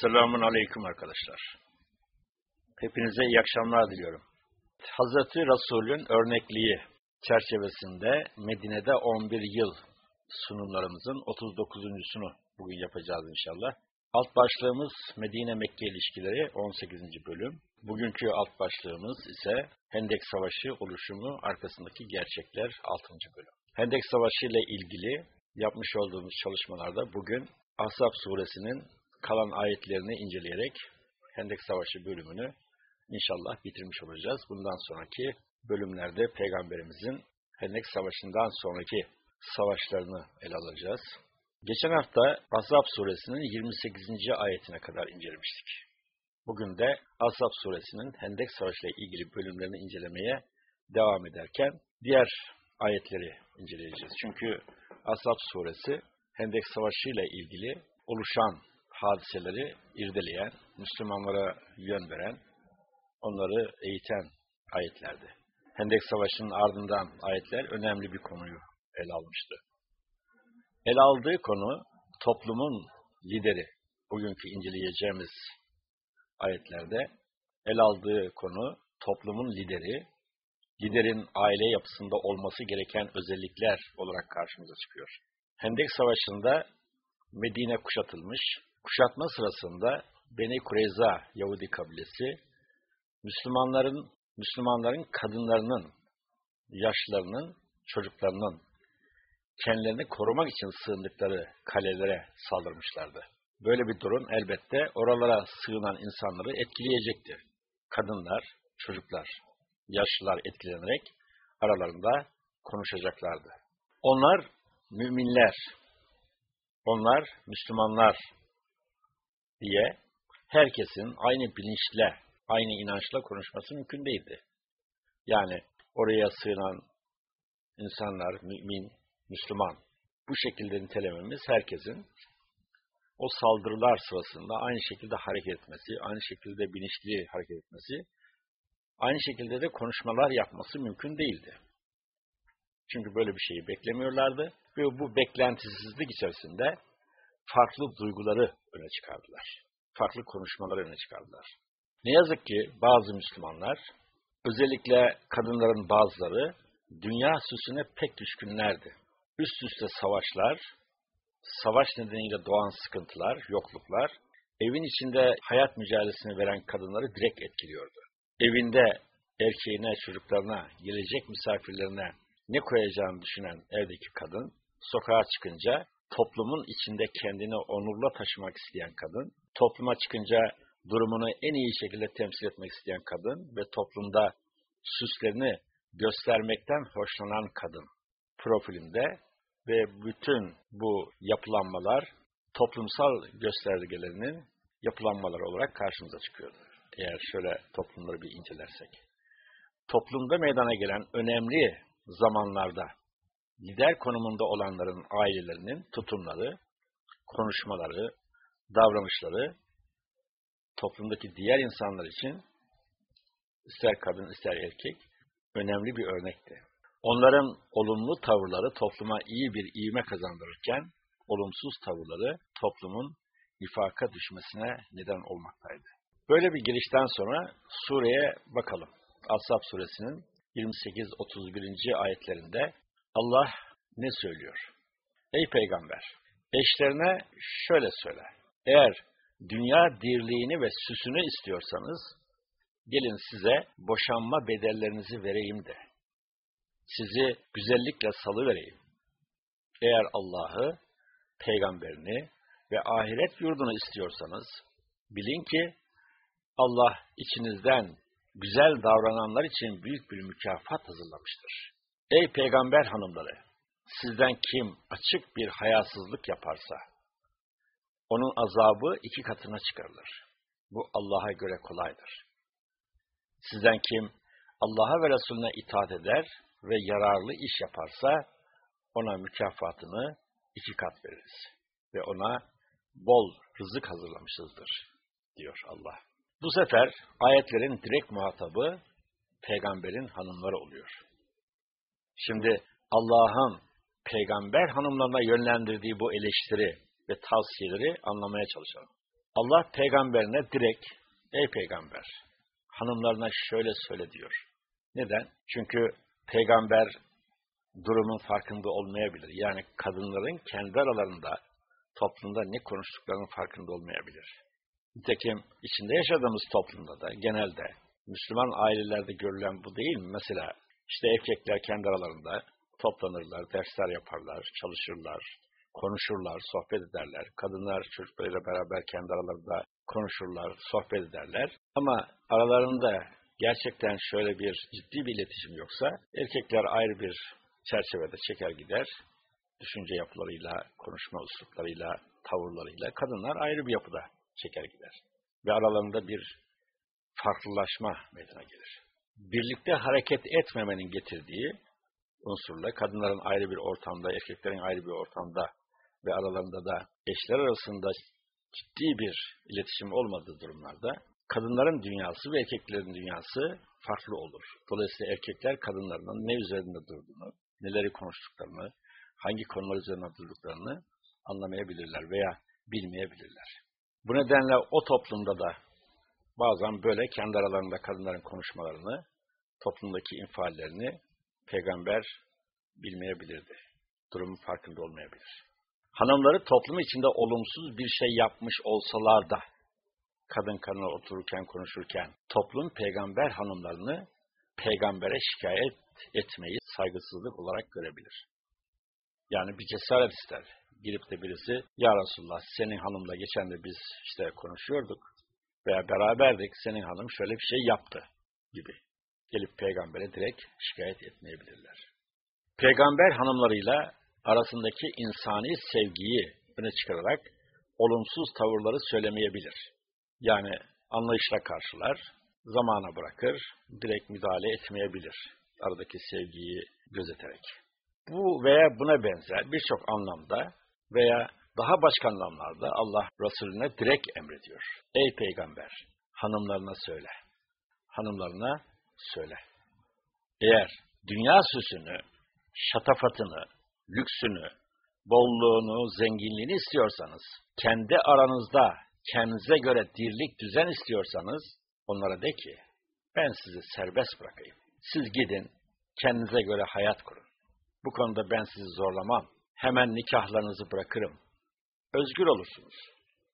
Selamun Aleyküm arkadaşlar. Hepinize iyi akşamlar diliyorum. Hazreti Resul'ün örnekliği çerçevesinde Medine'de 11 yıl sunumlarımızın 39.sunu bugün yapacağız inşallah. Alt başlığımız Medine-Mekke ilişkileri 18. bölüm. Bugünkü alt başlığımız ise Hendek Savaşı oluşumu arkasındaki gerçekler 6. bölüm. Hendek Savaşı ile ilgili yapmış olduğumuz çalışmalarda bugün Ahzab suresinin kalan ayetlerini inceleyerek Hendek Savaşı bölümünü inşallah bitirmiş olacağız. Bundan sonraki bölümlerde Peygamberimizin Hendek Savaşı'ndan sonraki savaşlarını ele alacağız. Geçen hafta Azab suresinin 28. ayetine kadar incelemiştik. Bugün de Azab suresinin Hendek Savaşı ile ilgili bölümlerini incelemeye devam ederken diğer ayetleri inceleyeceğiz. Çünkü Azab suresi Hendek Savaşı ile ilgili oluşan hadiseleri irdeleyen, Müslümanlara yön veren, onları eğiten ayetlerdi. Hendek Savaşı'nın ardından ayetler önemli bir konuyu ele almıştı. El aldığı konu toplumun lideri. Bugünkü inceleyeceğimiz ayetlerde el aldığı konu toplumun lideri, liderin aile yapısında olması gereken özellikler olarak karşımıza çıkıyor. Hendek Savaşı'nda Medine kuşatılmış, kuşatma sırasında Beni Kureyza Yahudi kabilesi, Müslümanların, Müslümanların kadınlarının, yaşlarının, çocuklarının kendilerini korumak için sığındıkları kalelere saldırmışlardı. Böyle bir durum elbette oralara sığınan insanları etkileyecekti. Kadınlar, çocuklar, yaşlılar etkilenerek aralarında konuşacaklardı. Onlar müminler, onlar Müslümanlar diye herkesin aynı bilinçle, aynı inançla konuşması mümkün değildi. Yani oraya sığınan insanlar, mümin, Müslüman. Bu şekilde nitelememiz herkesin o saldırılar sırasında aynı şekilde hareket etmesi, aynı şekilde bilinçli hareket etmesi, aynı şekilde de konuşmalar yapması mümkün değildi. Çünkü böyle bir şeyi beklemiyorlardı ve bu beklentisizlik içerisinde farklı duyguları öne çıkardılar. Farklı konuşmaları öne çıkardılar. Ne yazık ki bazı Müslümanlar, özellikle kadınların bazıları, dünya süsüne pek düşkünlerdi. Üst üste savaşlar, savaş nedeniyle doğan sıkıntılar, yokluklar, evin içinde hayat mücadelesini veren kadınları direkt etkiliyordu. Evinde erkeğine, çocuklarına, gelecek misafirlerine ne koyacağını düşünen evdeki kadın, sokağa çıkınca toplumun içinde kendini onurla taşımak isteyen kadın, topluma çıkınca durumunu en iyi şekilde temsil etmek isteyen kadın ve toplumda süslerini göstermekten hoşlanan kadın profilinde ve bütün bu yapılanmalar toplumsal göstergelerinin yapılanmaları olarak karşımıza çıkıyordu. Eğer şöyle toplumları bir incelersek. Toplumda meydana gelen önemli zamanlarda lider konumunda olanların ailelerinin tutumları, konuşmaları, davranışları toplumdaki diğer insanlar için ister kadın ister erkek önemli bir örnekti. Onların olumlu tavırları topluma iyi bir ivme kazandırırken olumsuz tavırları toplumun ifaka düşmesine neden olmaktaydı. Böyle bir girişten sonra sureye bakalım. Ashab suresinin 28-31. ayetlerinde Allah ne söylüyor? Ey peygamber! Eşlerine şöyle söyle. Eğer dünya dirliğini ve süsünü istiyorsanız, gelin size boşanma bedellerinizi vereyim de, sizi güzellikle salıvereyim. Eğer Allah'ı, peygamberini ve ahiret yurdunu istiyorsanız, bilin ki Allah içinizden güzel davrananlar için büyük bir mükafat hazırlamıştır. Ey peygamber hanımları! Sizden kim açık bir hayasızlık yaparsa, onun azabı iki katına çıkarılır. Bu Allah'a göre kolaydır. Sizden kim Allah'a ve Resulüne itaat eder ve yararlı iş yaparsa, ona mükafatını iki kat veririz. Ve ona bol rızık hazırlamışızdır, diyor Allah. Bu sefer ayetlerin direkt muhatabı peygamberin hanımları oluyor. Şimdi Allah'ın peygamber hanımlarına yönlendirdiği bu eleştiri ve tavsiyeleri anlamaya çalışalım. Allah peygamberine direkt, ey peygamber, hanımlarına şöyle söyle diyor. Neden? Çünkü peygamber durumun farkında olmayabilir. Yani kadınların kendi aralarında toplumda ne konuştuklarının farkında olmayabilir. Nitekim içinde yaşadığımız toplumda da genelde Müslüman ailelerde görülen bu değil mi? Mesela işte erkekler kendi aralarında toplanırlar, dersler yaparlar, çalışırlar, konuşurlar, sohbet ederler. Kadınlar çocuklarıyla beraber kendi aralarında konuşurlar, sohbet ederler. Ama aralarında gerçekten şöyle bir ciddi bir iletişim yoksa erkekler ayrı bir çerçevede çeker gider. Düşünce yapılarıyla, konuşma usluplarıyla, tavırlarıyla kadınlar ayrı bir yapıda çeker gider. Ve aralarında bir farklılaşma meydana gelir. Birlikte hareket etmemenin getirdiği unsurla kadınların ayrı bir ortamda, erkeklerin ayrı bir ortamda ve aralarında da eşler arasında ciddi bir iletişim olmadığı durumlarda kadınların dünyası ve erkeklerin dünyası farklı olur. Dolayısıyla erkekler kadınların ne üzerinde durduğunu, neleri konuştuklarını, hangi konular üzerinde durduklarını anlamayabilirler veya bilmeyebilirler. Bu nedenle o toplumda da bazen böyle kendi aralarında kadınların konuşmalarını, toplumdaki infallerini peygamber bilmeyebilirdi. Durumun farkında olmayabilir. Hanımları toplum içinde olumsuz bir şey yapmış olsalar da kadın kadına otururken konuşurken toplum peygamber hanımlarını peygambere şikayet etmeyi saygısızlık olarak görebilir. Yani bir cesaret ister. Girip de birisi ya Resulullah senin hanımla geçen de biz işte konuşuyorduk veya beraberdik senin hanım şöyle bir şey yaptı gibi. Gelip peygambere direkt şikayet etmeyebilirler. Peygamber hanımlarıyla arasındaki insani sevgiyi öne çıkararak olumsuz tavırları söylemeyebilir. Yani anlayışla karşılar, zamana bırakır, direkt müdahale etmeyebilir aradaki sevgiyi gözeterek. Bu veya buna benzer birçok anlamda veya daha başka anlamlarda Allah Resulüne direkt emrediyor. Ey peygamber, hanımlarına söyle. Hanımlarına söyle. Eğer dünya süsünü, şatafatını, lüksünü, bolluğunu, zenginliğini istiyorsanız, kendi aranızda kendinize göre dirlik düzen istiyorsanız, onlara de ki, ben sizi serbest bırakayım. Siz gidin, kendinize göre hayat kurun. Bu konuda ben sizi zorlamam. Hemen nikahlarınızı bırakırım. Özgür olursunuz.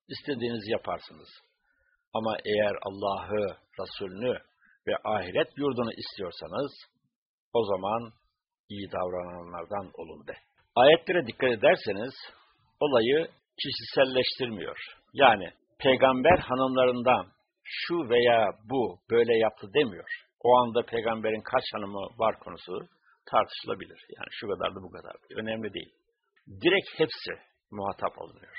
İstediğinizi yaparsınız. Ama eğer Allah'ı, Resulünü ve ahiret yurdunu istiyorsanız, o zaman iyi davrananlardan olun de. Ayetlere dikkat ederseniz, olayı kişiselleştirmiyor. Yani peygamber hanımlarından şu veya bu böyle yaptı demiyor. O anda peygamberin kaç hanımı var konusu tartışılabilir. Yani şu kadar da bu kadar. Önemli değil. Direkt hepsi muhatap olunuyor.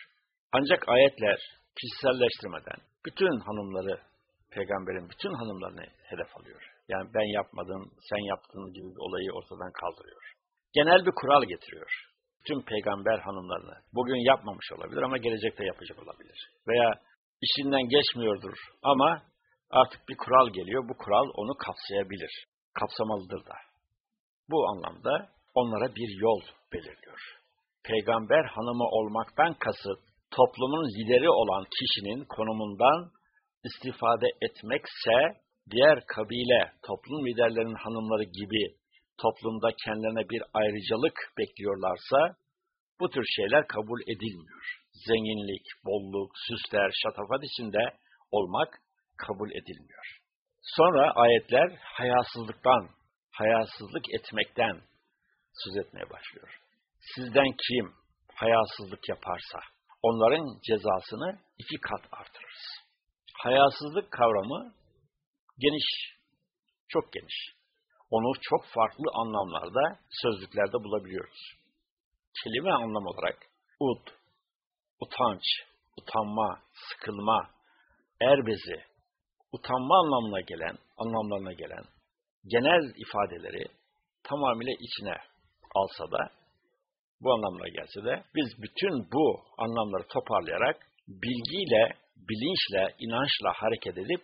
Ancak ayetler kişiselleştirmeden bütün hanımları, peygamberin bütün hanımlarını hedef alıyor. Yani ben yapmadım, sen yaptın gibi bir olayı ortadan kaldırıyor. Genel bir kural getiriyor. Tüm peygamber hanımlarını bugün yapmamış olabilir ama gelecekte yapacak olabilir. Veya işinden geçmiyordur ama artık bir kural geliyor. Bu kural onu kapsayabilir. Kapsamalıdır da. Bu anlamda onlara bir yol belirliyor. Peygamber hanımı olmaktan kasıt toplumun lideri olan kişinin konumundan istifade etmekse diğer kabile, toplum liderlerinin hanımları gibi toplumda kendilerine bir ayrıcalık bekliyorlarsa bu tür şeyler kabul edilmiyor. Zenginlik, bolluk, süsler, şatafat içinde olmak kabul edilmiyor. Sonra ayetler hayasızlıktan, hayasızlık etmekten söz etmeye başlıyor. Sizden kim hayasızlık yaparsa onların cezasını iki kat artırırız. Hayasızlık kavramı geniş, çok geniş. Onu çok farklı anlamlarda sözlüklerde bulabiliyoruz. Kelime anlam olarak ud, utanç, utanma, sıkılma, erbezi, utanma anlamına gelen, anlamlarına gelen genel ifadeleri tamamıyla içine alsa da, bu anlamlara gelse de, biz bütün bu anlamları toparlayarak bilgiyle, bilinçle, inançla hareket edip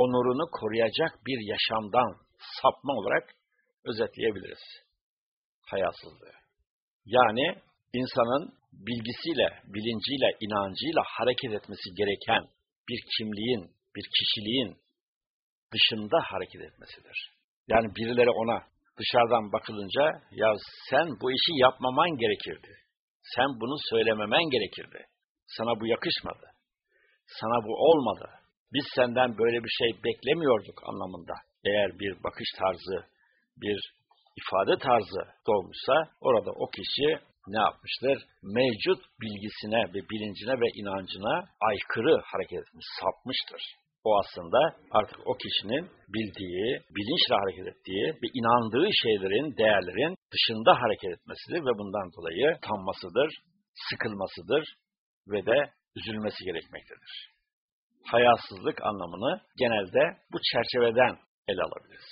onurunu koruyacak bir yaşamdan sapma olarak özetleyebiliriz. Hayasızlığı. Yani insanın bilgisiyle, bilinciyle, inancıyla hareket etmesi gereken bir kimliğin, bir kişiliğin dışında hareket etmesidir. Yani birileri ona dışarıdan bakılınca ya sen bu işi yapmaman gerekirdi. Sen bunu söylememen gerekirdi. Sana bu yakışmadı. Sana bu olmadı. Biz senden böyle bir şey beklemiyorduk anlamında. Eğer bir bakış tarzı, bir ifade tarzı doğmuşsa orada o kişi ne yapmıştır? Mevcut bilgisine ve bilincine ve inancına aykırı hareket etmiş, sapmıştır. O aslında artık o kişinin bildiği, bilinçle hareket ettiği ve inandığı şeylerin, değerlerin dışında hareket etmesidir ve bundan dolayı tanmasıdır, sıkılmasıdır ve de üzülmesi gerekmektedir. Hayasızlık anlamını genelde bu çerçeveden ele alabiliriz.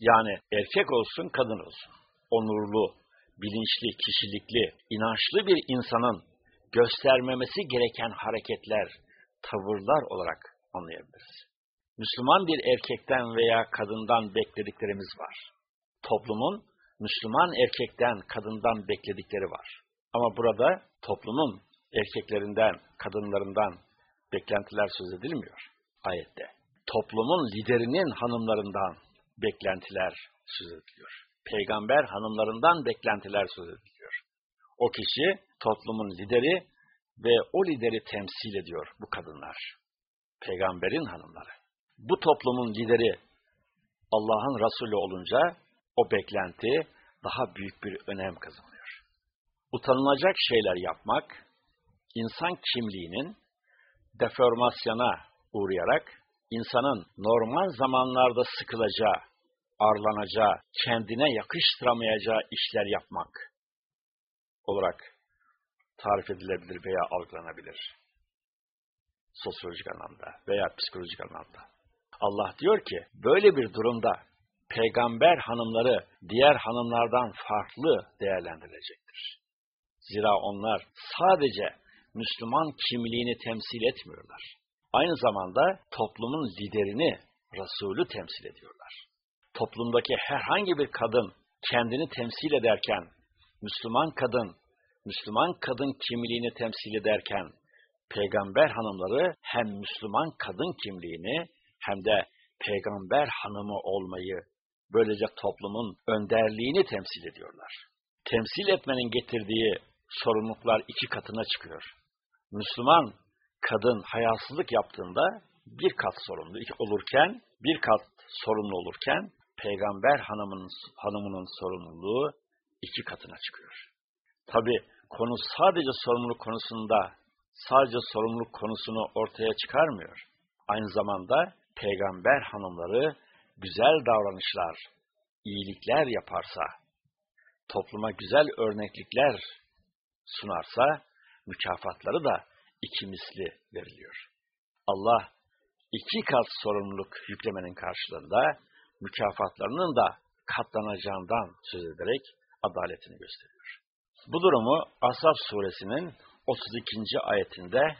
Yani erkek olsun, kadın olsun. Onurlu, bilinçli, kişilikli, inançlı bir insanın göstermemesi gereken hareketler, tavırlar olarak anlayabiliriz. Müslüman bir erkekten veya kadından beklediklerimiz var. Toplumun Müslüman erkekten, kadından bekledikleri var. Ama burada toplumun erkeklerinden, kadınlarından beklentiler söz edilmiyor ayette. Toplumun liderinin hanımlarından beklentiler söz ediliyor peygamber hanımlarından beklentiler söz ediliyor. O kişi toplumun lideri ve o lideri temsil ediyor bu kadınlar. Peygamberin hanımları. Bu toplumun lideri Allah'ın Resulü olunca o beklenti daha büyük bir önem kazanıyor. Utanılacak şeyler yapmak, insan kimliğinin deformasyona uğrayarak insanın normal zamanlarda sıkılacağı, arlanacağı, kendine yakıştıramayacağı işler yapmak olarak tarif edilebilir veya algılanabilir. Sosyolojik anlamda veya psikolojik anlamda. Allah diyor ki, böyle bir durumda peygamber hanımları diğer hanımlardan farklı değerlendirilecektir. Zira onlar sadece Müslüman kimliğini temsil etmiyorlar. Aynı zamanda toplumun liderini, Resulü temsil ediyorlar toplumdaki herhangi bir kadın kendini temsil ederken, Müslüman kadın, Müslüman kadın kimliğini temsil ederken, peygamber hanımları hem Müslüman kadın kimliğini hem de peygamber hanımı olmayı, böylece toplumun önderliğini temsil ediyorlar. Temsil etmenin getirdiği sorumluluklar iki katına çıkıyor. Müslüman kadın hayasızlık yaptığında bir kat sorumlu olurken, bir kat sorumlu olurken, peygamber hanımının, hanımının sorumluluğu iki katına çıkıyor. Tabi konu sadece sorumluluk konusunda sadece sorumluluk konusunu ortaya çıkarmıyor. Aynı zamanda peygamber hanımları güzel davranışlar, iyilikler yaparsa, topluma güzel örneklikler sunarsa, mükafatları da iki misli veriliyor. Allah iki kat sorumluluk yüklemenin karşılığında mükafatlarının da katlanacağından söz ederek adaletini gösteriyor. Bu durumu Asaf suresinin 32. ayetinde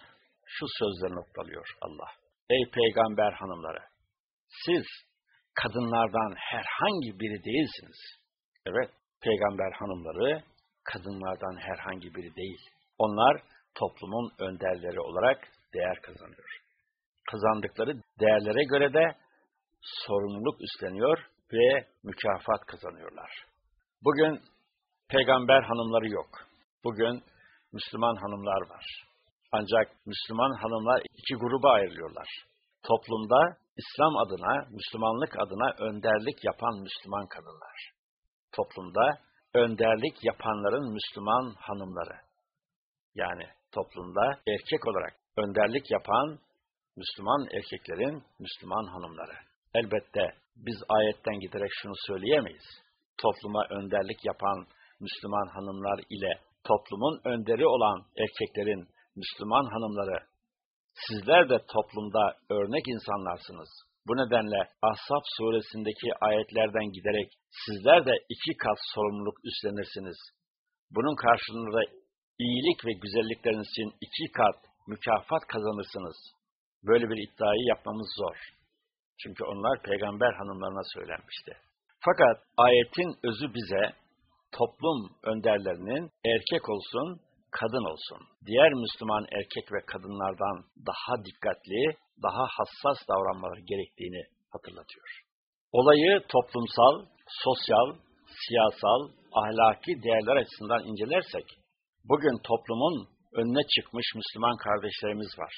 şu sözle noktalıyor Allah. Ey peygamber hanımları! Siz kadınlardan herhangi biri değilsiniz. Evet, peygamber hanımları kadınlardan herhangi biri değil. Onlar toplumun önderleri olarak değer kazanıyor. Kazandıkları değerlere göre de sorumluluk üstleniyor ve mükafat kazanıyorlar. Bugün peygamber hanımları yok. Bugün Müslüman hanımlar var. Ancak Müslüman hanımlar iki gruba ayrılıyorlar. Toplumda İslam adına, Müslümanlık adına önderlik yapan Müslüman kadınlar. Toplumda önderlik yapanların Müslüman hanımları. Yani toplumda erkek olarak önderlik yapan Müslüman erkeklerin Müslüman hanımları. Elbette biz ayetten giderek şunu söyleyemeyiz. Topluma önderlik yapan Müslüman hanımlar ile toplumun önderi olan erkeklerin Müslüman hanımları, sizler de toplumda örnek insanlarsınız. Bu nedenle Ahzab suresindeki ayetlerden giderek sizler de iki kat sorumluluk üstlenirsiniz. Bunun karşılığında iyilik ve güzellikleriniz için iki kat mükafat kazanırsınız. Böyle bir iddiayı yapmamız zor. Çünkü onlar peygamber hanımlarına söylenmişti. Fakat ayetin özü bize toplum önderlerinin erkek olsun, kadın olsun, diğer Müslüman erkek ve kadınlardan daha dikkatli, daha hassas davranmaları gerektiğini hatırlatıyor. Olayı toplumsal, sosyal, siyasal, ahlaki değerler açısından incelersek, bugün toplumun önüne çıkmış Müslüman kardeşlerimiz var.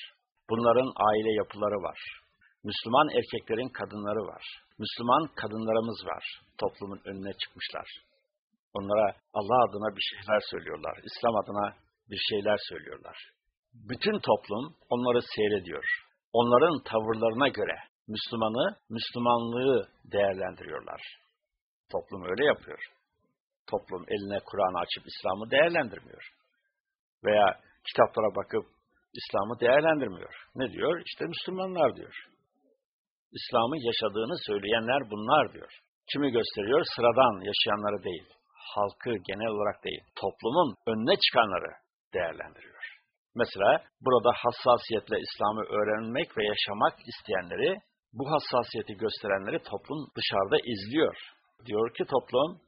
Bunların aile yapıları var. Müslüman erkeklerin kadınları var. Müslüman kadınlarımız var. Toplumun önüne çıkmışlar. Onlara Allah adına bir şeyler söylüyorlar. İslam adına bir şeyler söylüyorlar. Bütün toplum onları seyrediyor. Onların tavırlarına göre Müslümanı, Müslümanlığı değerlendiriyorlar. Toplum öyle yapıyor. Toplum eline Kur'an'ı açıp İslam'ı değerlendirmiyor. Veya kitaplara bakıp İslam'ı değerlendirmiyor. Ne diyor? İşte Müslümanlar diyor. İslam'ı yaşadığını söyleyenler bunlar diyor. Kimi gösteriyor? Sıradan yaşayanları değil. Halkı genel olarak değil. Toplumun önüne çıkanları değerlendiriyor. Mesela burada hassasiyetle İslam'ı öğrenmek ve yaşamak isteyenleri, bu hassasiyeti gösterenleri toplum dışarıda izliyor. Diyor ki toplum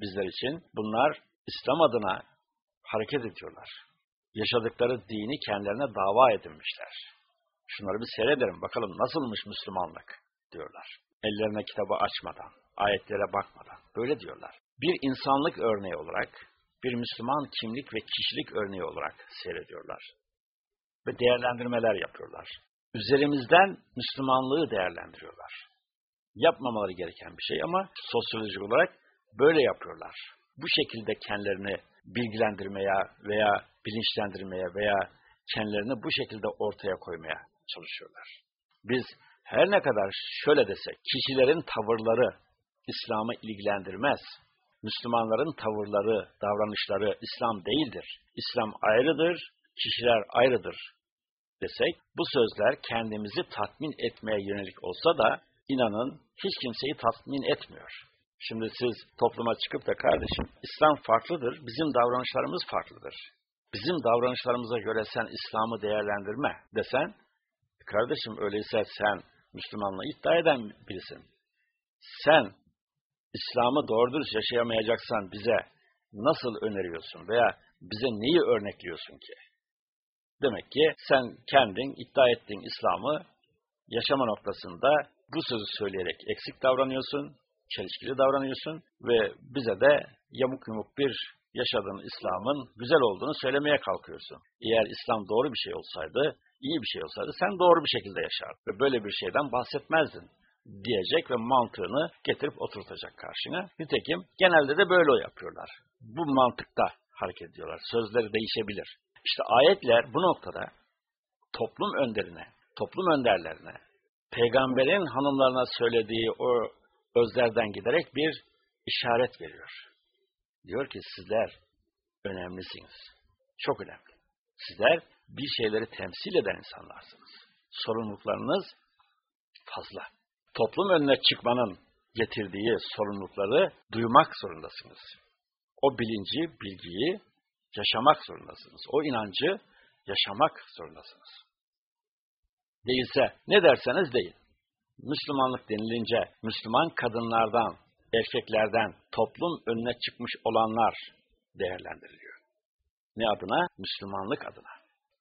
bizler için bunlar İslam adına hareket ediyorlar. Yaşadıkları dini kendilerine dava edinmişler. Şunları bir seyredelim bakalım nasılmış Müslümanlık diyorlar. Ellerine kitabı açmadan, ayetlere bakmadan böyle diyorlar. Bir insanlık örneği olarak, bir Müslüman kimlik ve kişilik örneği olarak seyrediyorlar. Ve değerlendirmeler yapıyorlar. Üzerimizden Müslümanlığı değerlendiriyorlar. Yapmamaları gereken bir şey ama sosyolojik olarak böyle yapıyorlar. Bu şekilde kendilerini bilgilendirmeye veya bilinçlendirmeye veya kendilerini bu şekilde ortaya koymaya çalışıyorlar. Biz her ne kadar şöyle desek, kişilerin tavırları İslam'ı ilgilendirmez. Müslümanların tavırları, davranışları İslam değildir. İslam ayrıdır, kişiler ayrıdır desek, bu sözler kendimizi tatmin etmeye yönelik olsa da inanın hiç kimseyi tatmin etmiyor. Şimdi siz topluma çıkıp da kardeşim İslam farklıdır, bizim davranışlarımız farklıdır. Bizim davranışlarımıza göre sen İslam'ı değerlendirme desen, kardeşim öyleyse sen Müslümanlığı iddia eden birisin. Sen İslam'ı doğru dürüst yaşayamayacaksan bize nasıl öneriyorsun veya bize neyi örnekliyorsun ki? Demek ki sen kendin iddia ettiğin İslam'ı yaşama noktasında bu sözü söyleyerek eksik davranıyorsun, çelişkili davranıyorsun ve bize de yamuk yumuk bir yaşadığın İslam'ın güzel olduğunu söylemeye kalkıyorsun. Eğer İslam doğru bir şey olsaydı, iyi bir şey olsaydı sen doğru bir şekilde yaşardın ve böyle bir şeyden bahsetmezdin diyecek ve mantığını getirip oturtacak karşına. Nitekim genelde de böyle yapıyorlar. Bu mantıkta hareket ediyorlar. Sözleri değişebilir. İşte ayetler bu noktada toplum önderine, toplum önderlerine, peygamberin hanımlarına söylediği o özlerden giderek bir işaret veriyor. Diyor ki sizler önemlisiniz. Çok önemli. Sizler bir şeyleri temsil eden insanlarsınız. Sorumluluklarınız fazla. Toplum önüne çıkmanın getirdiği sorumlulukları duymak zorundasınız. O bilinci, bilgiyi yaşamak zorundasınız. O inancı yaşamak zorundasınız. Değilse ne derseniz deyin. Müslümanlık denilince Müslüman kadınlardan, erkeklerden toplum önüne çıkmış olanlar değerlendiriliyor. Ne adına? Müslümanlık adına.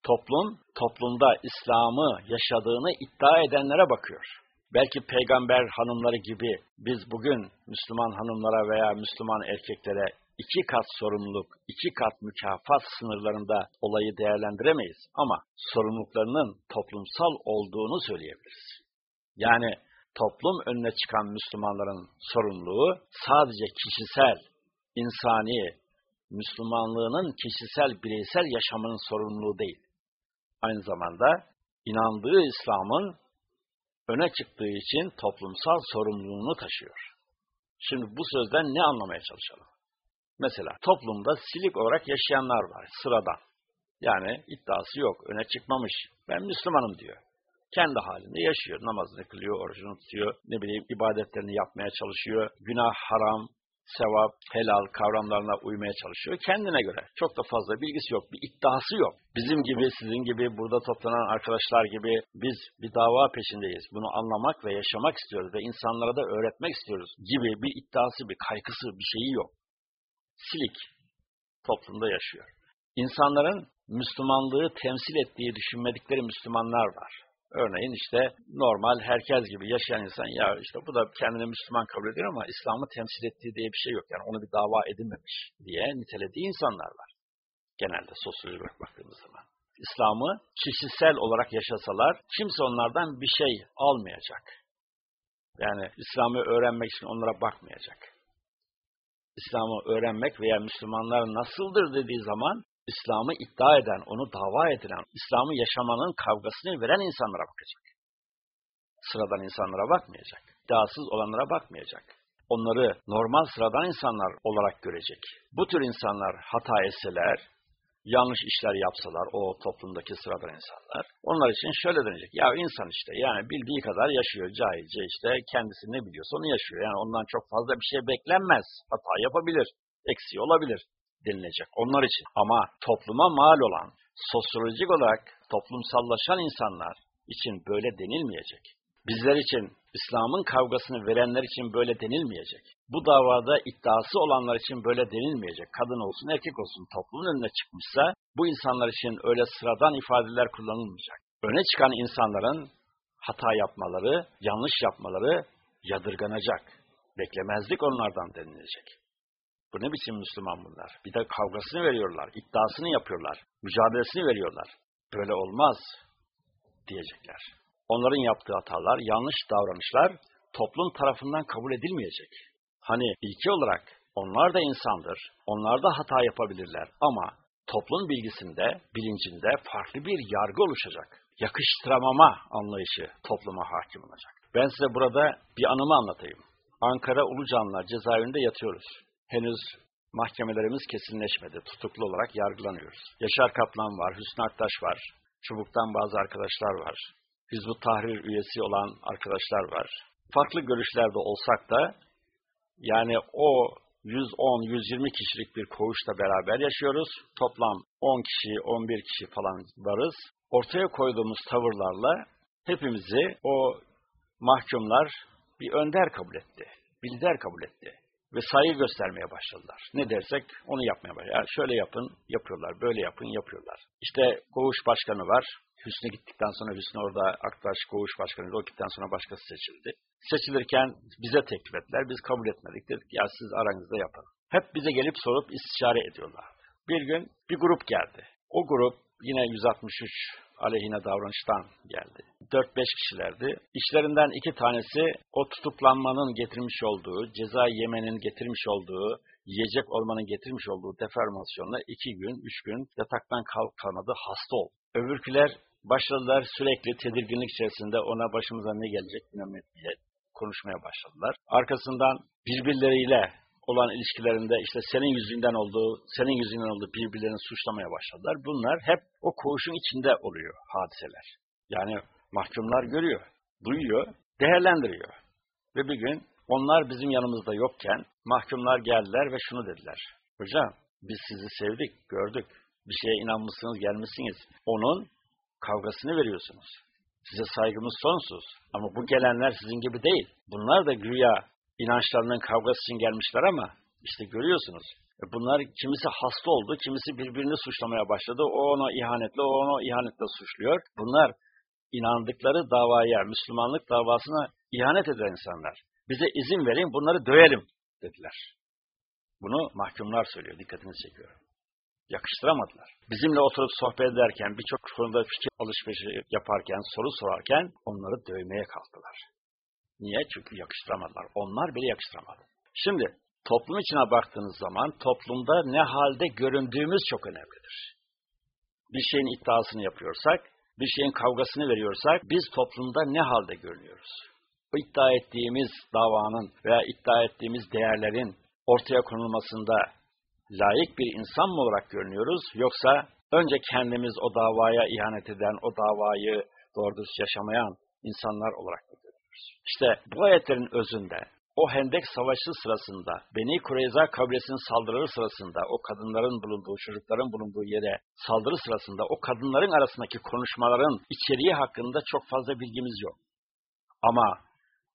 Toplum, toplumda İslam'ı yaşadığını iddia edenlere bakıyor. Belki peygamber hanımları gibi biz bugün Müslüman hanımlara veya Müslüman erkeklere iki kat sorumluluk, iki kat mükafat sınırlarında olayı değerlendiremeyiz. Ama sorumluluklarının toplumsal olduğunu söyleyebiliriz. Yani toplum önüne çıkan Müslümanların sorumluluğu sadece kişisel, insani, Müslümanlığının kişisel, bireysel yaşamının sorumluluğu değil. Aynı zamanda inandığı İslam'ın öne çıktığı için toplumsal sorumluluğunu taşıyor. Şimdi bu sözden ne anlamaya çalışalım? Mesela toplumda silik olarak yaşayanlar var, sıradan. Yani iddiası yok, öne çıkmamış. Ben Müslümanım diyor. Kendi halinde yaşıyor, namazını kılıyor, orucunu tutuyor, ne bileyim ibadetlerini yapmaya çalışıyor. Günah, haram, sevap, helal kavramlarına uymaya çalışıyor kendine göre. Çok da fazla bilgisi yok, bir iddiası yok. Bizim gibi, sizin gibi, burada toplanan arkadaşlar gibi biz bir dava peşindeyiz. Bunu anlamak ve yaşamak istiyoruz ve insanlara da öğretmek istiyoruz gibi bir iddiası, bir kaygısı, bir şeyi yok. silik toplumda yaşıyor. İnsanların Müslümanlığı temsil ettiği düşünmedikleri Müslümanlar var. Örneğin işte normal herkes gibi yaşayan insan ya işte bu da kendini Müslüman kabul ediyor ama İslam'ı temsil ettiği diye bir şey yok. Yani onu bir dava edinmemiş diye nitelediği insanlar var. Genelde sosyolojik olarak baktığımız zaman. İslam'ı kişisel olarak yaşasalar kimse onlardan bir şey almayacak. Yani İslam'ı öğrenmek için onlara bakmayacak. İslam'ı öğrenmek veya Müslümanlar nasıldır dediği zaman İslam'ı iddia eden, onu dava edilen, İslam'ı yaşamanın kavgasını veren insanlara bakacak. Sıradan insanlara bakmayacak. İddiasız olanlara bakmayacak. Onları normal sıradan insanlar olarak görecek. Bu tür insanlar hata etseler, yanlış işler yapsalar o toplumdaki sıradan insanlar, onlar için şöyle denecek. Ya insan işte yani bildiği kadar yaşıyor cahilce işte kendisi ne biliyorsa onu yaşıyor. Yani ondan çok fazla bir şey beklenmez. Hata yapabilir, eksiği olabilir denilecek onlar için. Ama topluma mal olan, sosyolojik olarak toplumsallaşan insanlar için böyle denilmeyecek. Bizler için, İslam'ın kavgasını verenler için böyle denilmeyecek. Bu davada iddiası olanlar için böyle denilmeyecek. Kadın olsun, erkek olsun toplumun önüne çıkmışsa bu insanlar için öyle sıradan ifadeler kullanılmayacak. Öne çıkan insanların hata yapmaları, yanlış yapmaları yadırganacak. Beklemezdik onlardan denilecek. Bu ne biçim Müslüman bunlar? Bir de kavgasını veriyorlar, iddiasını yapıyorlar, mücadelesini veriyorlar. Böyle olmaz diyecekler. Onların yaptığı hatalar, yanlış davranışlar toplum tarafından kabul edilmeyecek. Hani ilki olarak onlar da insandır, onlar da hata yapabilirler ama toplum bilgisinde, bilincinde farklı bir yargı oluşacak. Yakıştıramama anlayışı topluma hakim olacak. Ben size burada bir anımı anlatayım. Ankara Ulucanlar cezaevinde yatıyoruz henüz mahkemelerimiz kesinleşmedi. Tutuklu olarak yargılanıyoruz. Yaşar Kaplan var, Hüsnü Aktaş var, Çubuk'tan bazı arkadaşlar var, Hizbut Tahrir üyesi olan arkadaşlar var. Farklı görüşlerde olsak da yani o 110-120 kişilik bir koğuşta beraber yaşıyoruz. Toplam 10 kişi, 11 kişi falan varız. Ortaya koyduğumuz tavırlarla hepimizi o mahkumlar bir önder kabul etti, bir lider kabul etti ve saygı göstermeye başladılar. Ne dersek onu yapmaya başladılar. Yani şöyle yapın, yapıyorlar. Böyle yapın, yapıyorlar. İşte koğuş başkanı var. Hüsnü gittikten sonra Hüsnü orada Aktaş koğuş başkanı o gittikten sonra başkası seçildi. Seçilirken bize teklif ettiler. Biz kabul etmedik. Dedik ya siz aranızda yapın. Hep bize gelip sorup istişare ediyorlar. Bir gün bir grup geldi. O grup yine 163 aleyhine davranıştan geldi. 4-5 kişilerdi. İşlerinden iki tanesi o tutuklanmanın getirmiş olduğu, ceza yemenin getirmiş olduğu, yiyecek olmanın getirmiş olduğu deformasyonla iki gün, üç gün yataktan kalkamadı, hasta oldu. Öbürküler başladılar sürekli tedirginlik içerisinde ona başımıza ne gelecek bilmem diye konuşmaya başladılar. Arkasından birbirleriyle olan ilişkilerinde işte senin yüzünden olduğu, senin yüzünden olduğu birbirlerini suçlamaya başladılar. Bunlar hep o koğuşun içinde oluyor hadiseler. Yani mahkumlar görüyor, duyuyor, değerlendiriyor. Ve bir gün onlar bizim yanımızda yokken mahkumlar geldiler ve şunu dediler. Hocam biz sizi sevdik, gördük. Bir şeye inanmışsınız, gelmişsiniz. Onun kavgasını veriyorsunuz. Size saygımız sonsuz. Ama bu gelenler sizin gibi değil. Bunlar da güya inançlarının kavgası için gelmişler ama işte görüyorsunuz. E bunlar kimisi hasta oldu, kimisi birbirini suçlamaya başladı. O ona ihanetle, o ona ihanetle suçluyor. Bunlar inandıkları davaya, Müslümanlık davasına ihanet eden insanlar. Bize izin verin, bunları dövelim dediler. Bunu mahkumlar söylüyor, dikkatini çekiyor. Yakıştıramadılar. Bizimle oturup sohbet ederken, birçok konuda fikir alışverişi yaparken, soru sorarken onları dövmeye kalktılar. Niye? Çünkü yakıştıramadılar. Onlar bile yakıştıramadı. Şimdi toplum içine baktığınız zaman toplumda ne halde göründüğümüz çok önemlidir. Bir şeyin iddiasını yapıyorsak, bir şeyin kavgasını veriyorsak biz toplumda ne halde görünüyoruz? O iddia ettiğimiz davanın veya iddia ettiğimiz değerlerin ortaya konulmasında layık bir insan mı olarak görünüyoruz yoksa önce kendimiz o davaya ihanet eden, o davayı doğru yaşamayan insanlar olarak mı işte bu ayetlerin özünde o Hendek Savaşı sırasında Beni Kureyza kabilesinin saldırıları sırasında o kadınların bulunduğu, çocukların bulunduğu yere saldırı sırasında o kadınların arasındaki konuşmaların içeriği hakkında çok fazla bilgimiz yok. Ama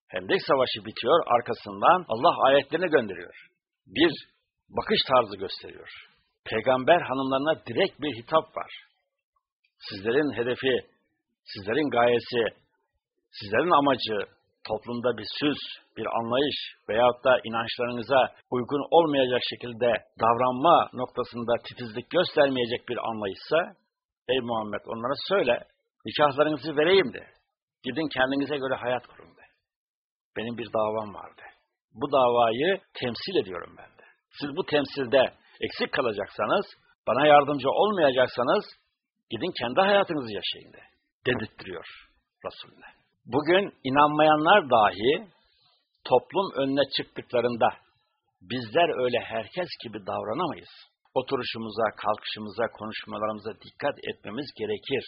Hendek Savaşı bitiyor, arkasından Allah ayetlerini gönderiyor. Bir bakış tarzı gösteriyor. Peygamber hanımlarına direkt bir hitap var. Sizlerin hedefi, sizlerin gayesi, sizlerin amacı toplumda bir süs, bir anlayış veyahut da inançlarınıza uygun olmayacak şekilde davranma noktasında titizlik göstermeyecek bir anlayışsa, ey Muhammed onlara söyle, nikahlarınızı vereyim de, gidin kendinize göre hayat kurun de. Benim bir davam vardı. Bu davayı temsil ediyorum ben de. Siz bu temsilde eksik kalacaksanız, bana yardımcı olmayacaksanız, gidin kendi hayatınızı yaşayın de. Dedirttiriyor Resulullah. Bugün inanmayanlar dahi toplum önüne çıktıklarında bizler öyle herkes gibi davranamayız. Oturuşumuza, kalkışımıza, konuşmalarımıza dikkat etmemiz gerekir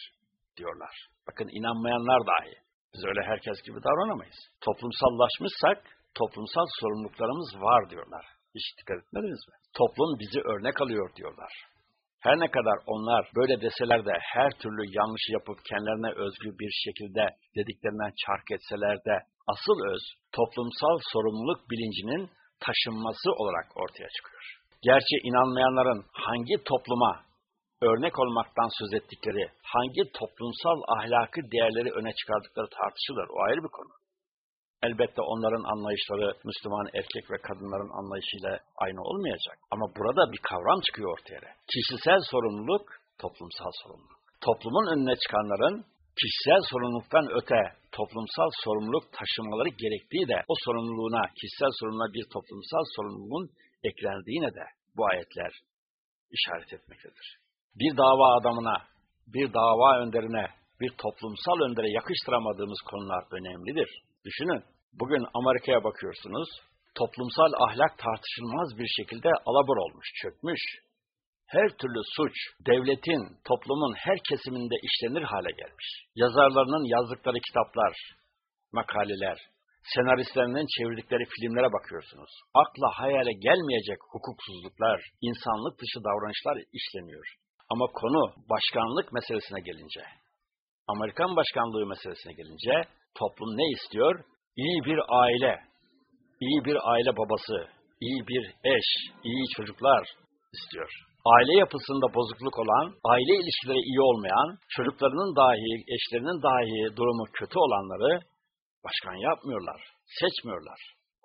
diyorlar. Bakın inanmayanlar dahi. Biz öyle herkes gibi davranamayız. Toplumsallaşmışsak toplumsal sorumluluklarımız var diyorlar. Hiç dikkat etmediniz mi? Toplum bizi örnek alıyor diyorlar. Her ne kadar onlar böyle deseler de her türlü yanlış yapıp kendilerine özgü bir şekilde dediklerinden çark etseler de asıl öz toplumsal sorumluluk bilincinin taşınması olarak ortaya çıkıyor. Gerçi inanmayanların hangi topluma örnek olmaktan söz ettikleri, hangi toplumsal ahlakı değerleri öne çıkardıkları tartışılır. O ayrı bir konu. Elbette onların anlayışları Müslüman erkek ve kadınların anlayışıyla aynı olmayacak. Ama burada bir kavram çıkıyor ortaya. Kişisel sorumluluk, toplumsal sorumluluk. Toplumun önüne çıkanların kişisel sorumluluktan öte toplumsal sorumluluk taşımaları gerektiği de o sorumluluğuna, kişisel sorumluluğuna bir toplumsal sorumluluğun eklendiğine de bu ayetler işaret etmektedir. Bir dava adamına, bir dava önderine, bir toplumsal öndere yakıştıramadığımız konular önemlidir. Düşünün, bugün Amerika'ya bakıyorsunuz, toplumsal ahlak tartışılmaz bir şekilde alabor olmuş, çökmüş. Her türlü suç, devletin, toplumun her kesiminde işlenir hale gelmiş. Yazarlarının yazdıkları kitaplar, makaleler, senaristlerinin çevirdikleri filmlere bakıyorsunuz. Akla hayale gelmeyecek hukuksuzluklar, insanlık dışı davranışlar işleniyor. Ama konu başkanlık meselesine gelince, Amerikan başkanlığı meselesine gelince toplum ne istiyor? İyi bir aile, iyi bir aile babası, iyi bir eş, iyi çocuklar istiyor. Aile yapısında bozukluk olan, aile ilişkileri iyi olmayan, çocuklarının dahi, eşlerinin dahi durumu kötü olanları başkan yapmıyorlar, seçmiyorlar,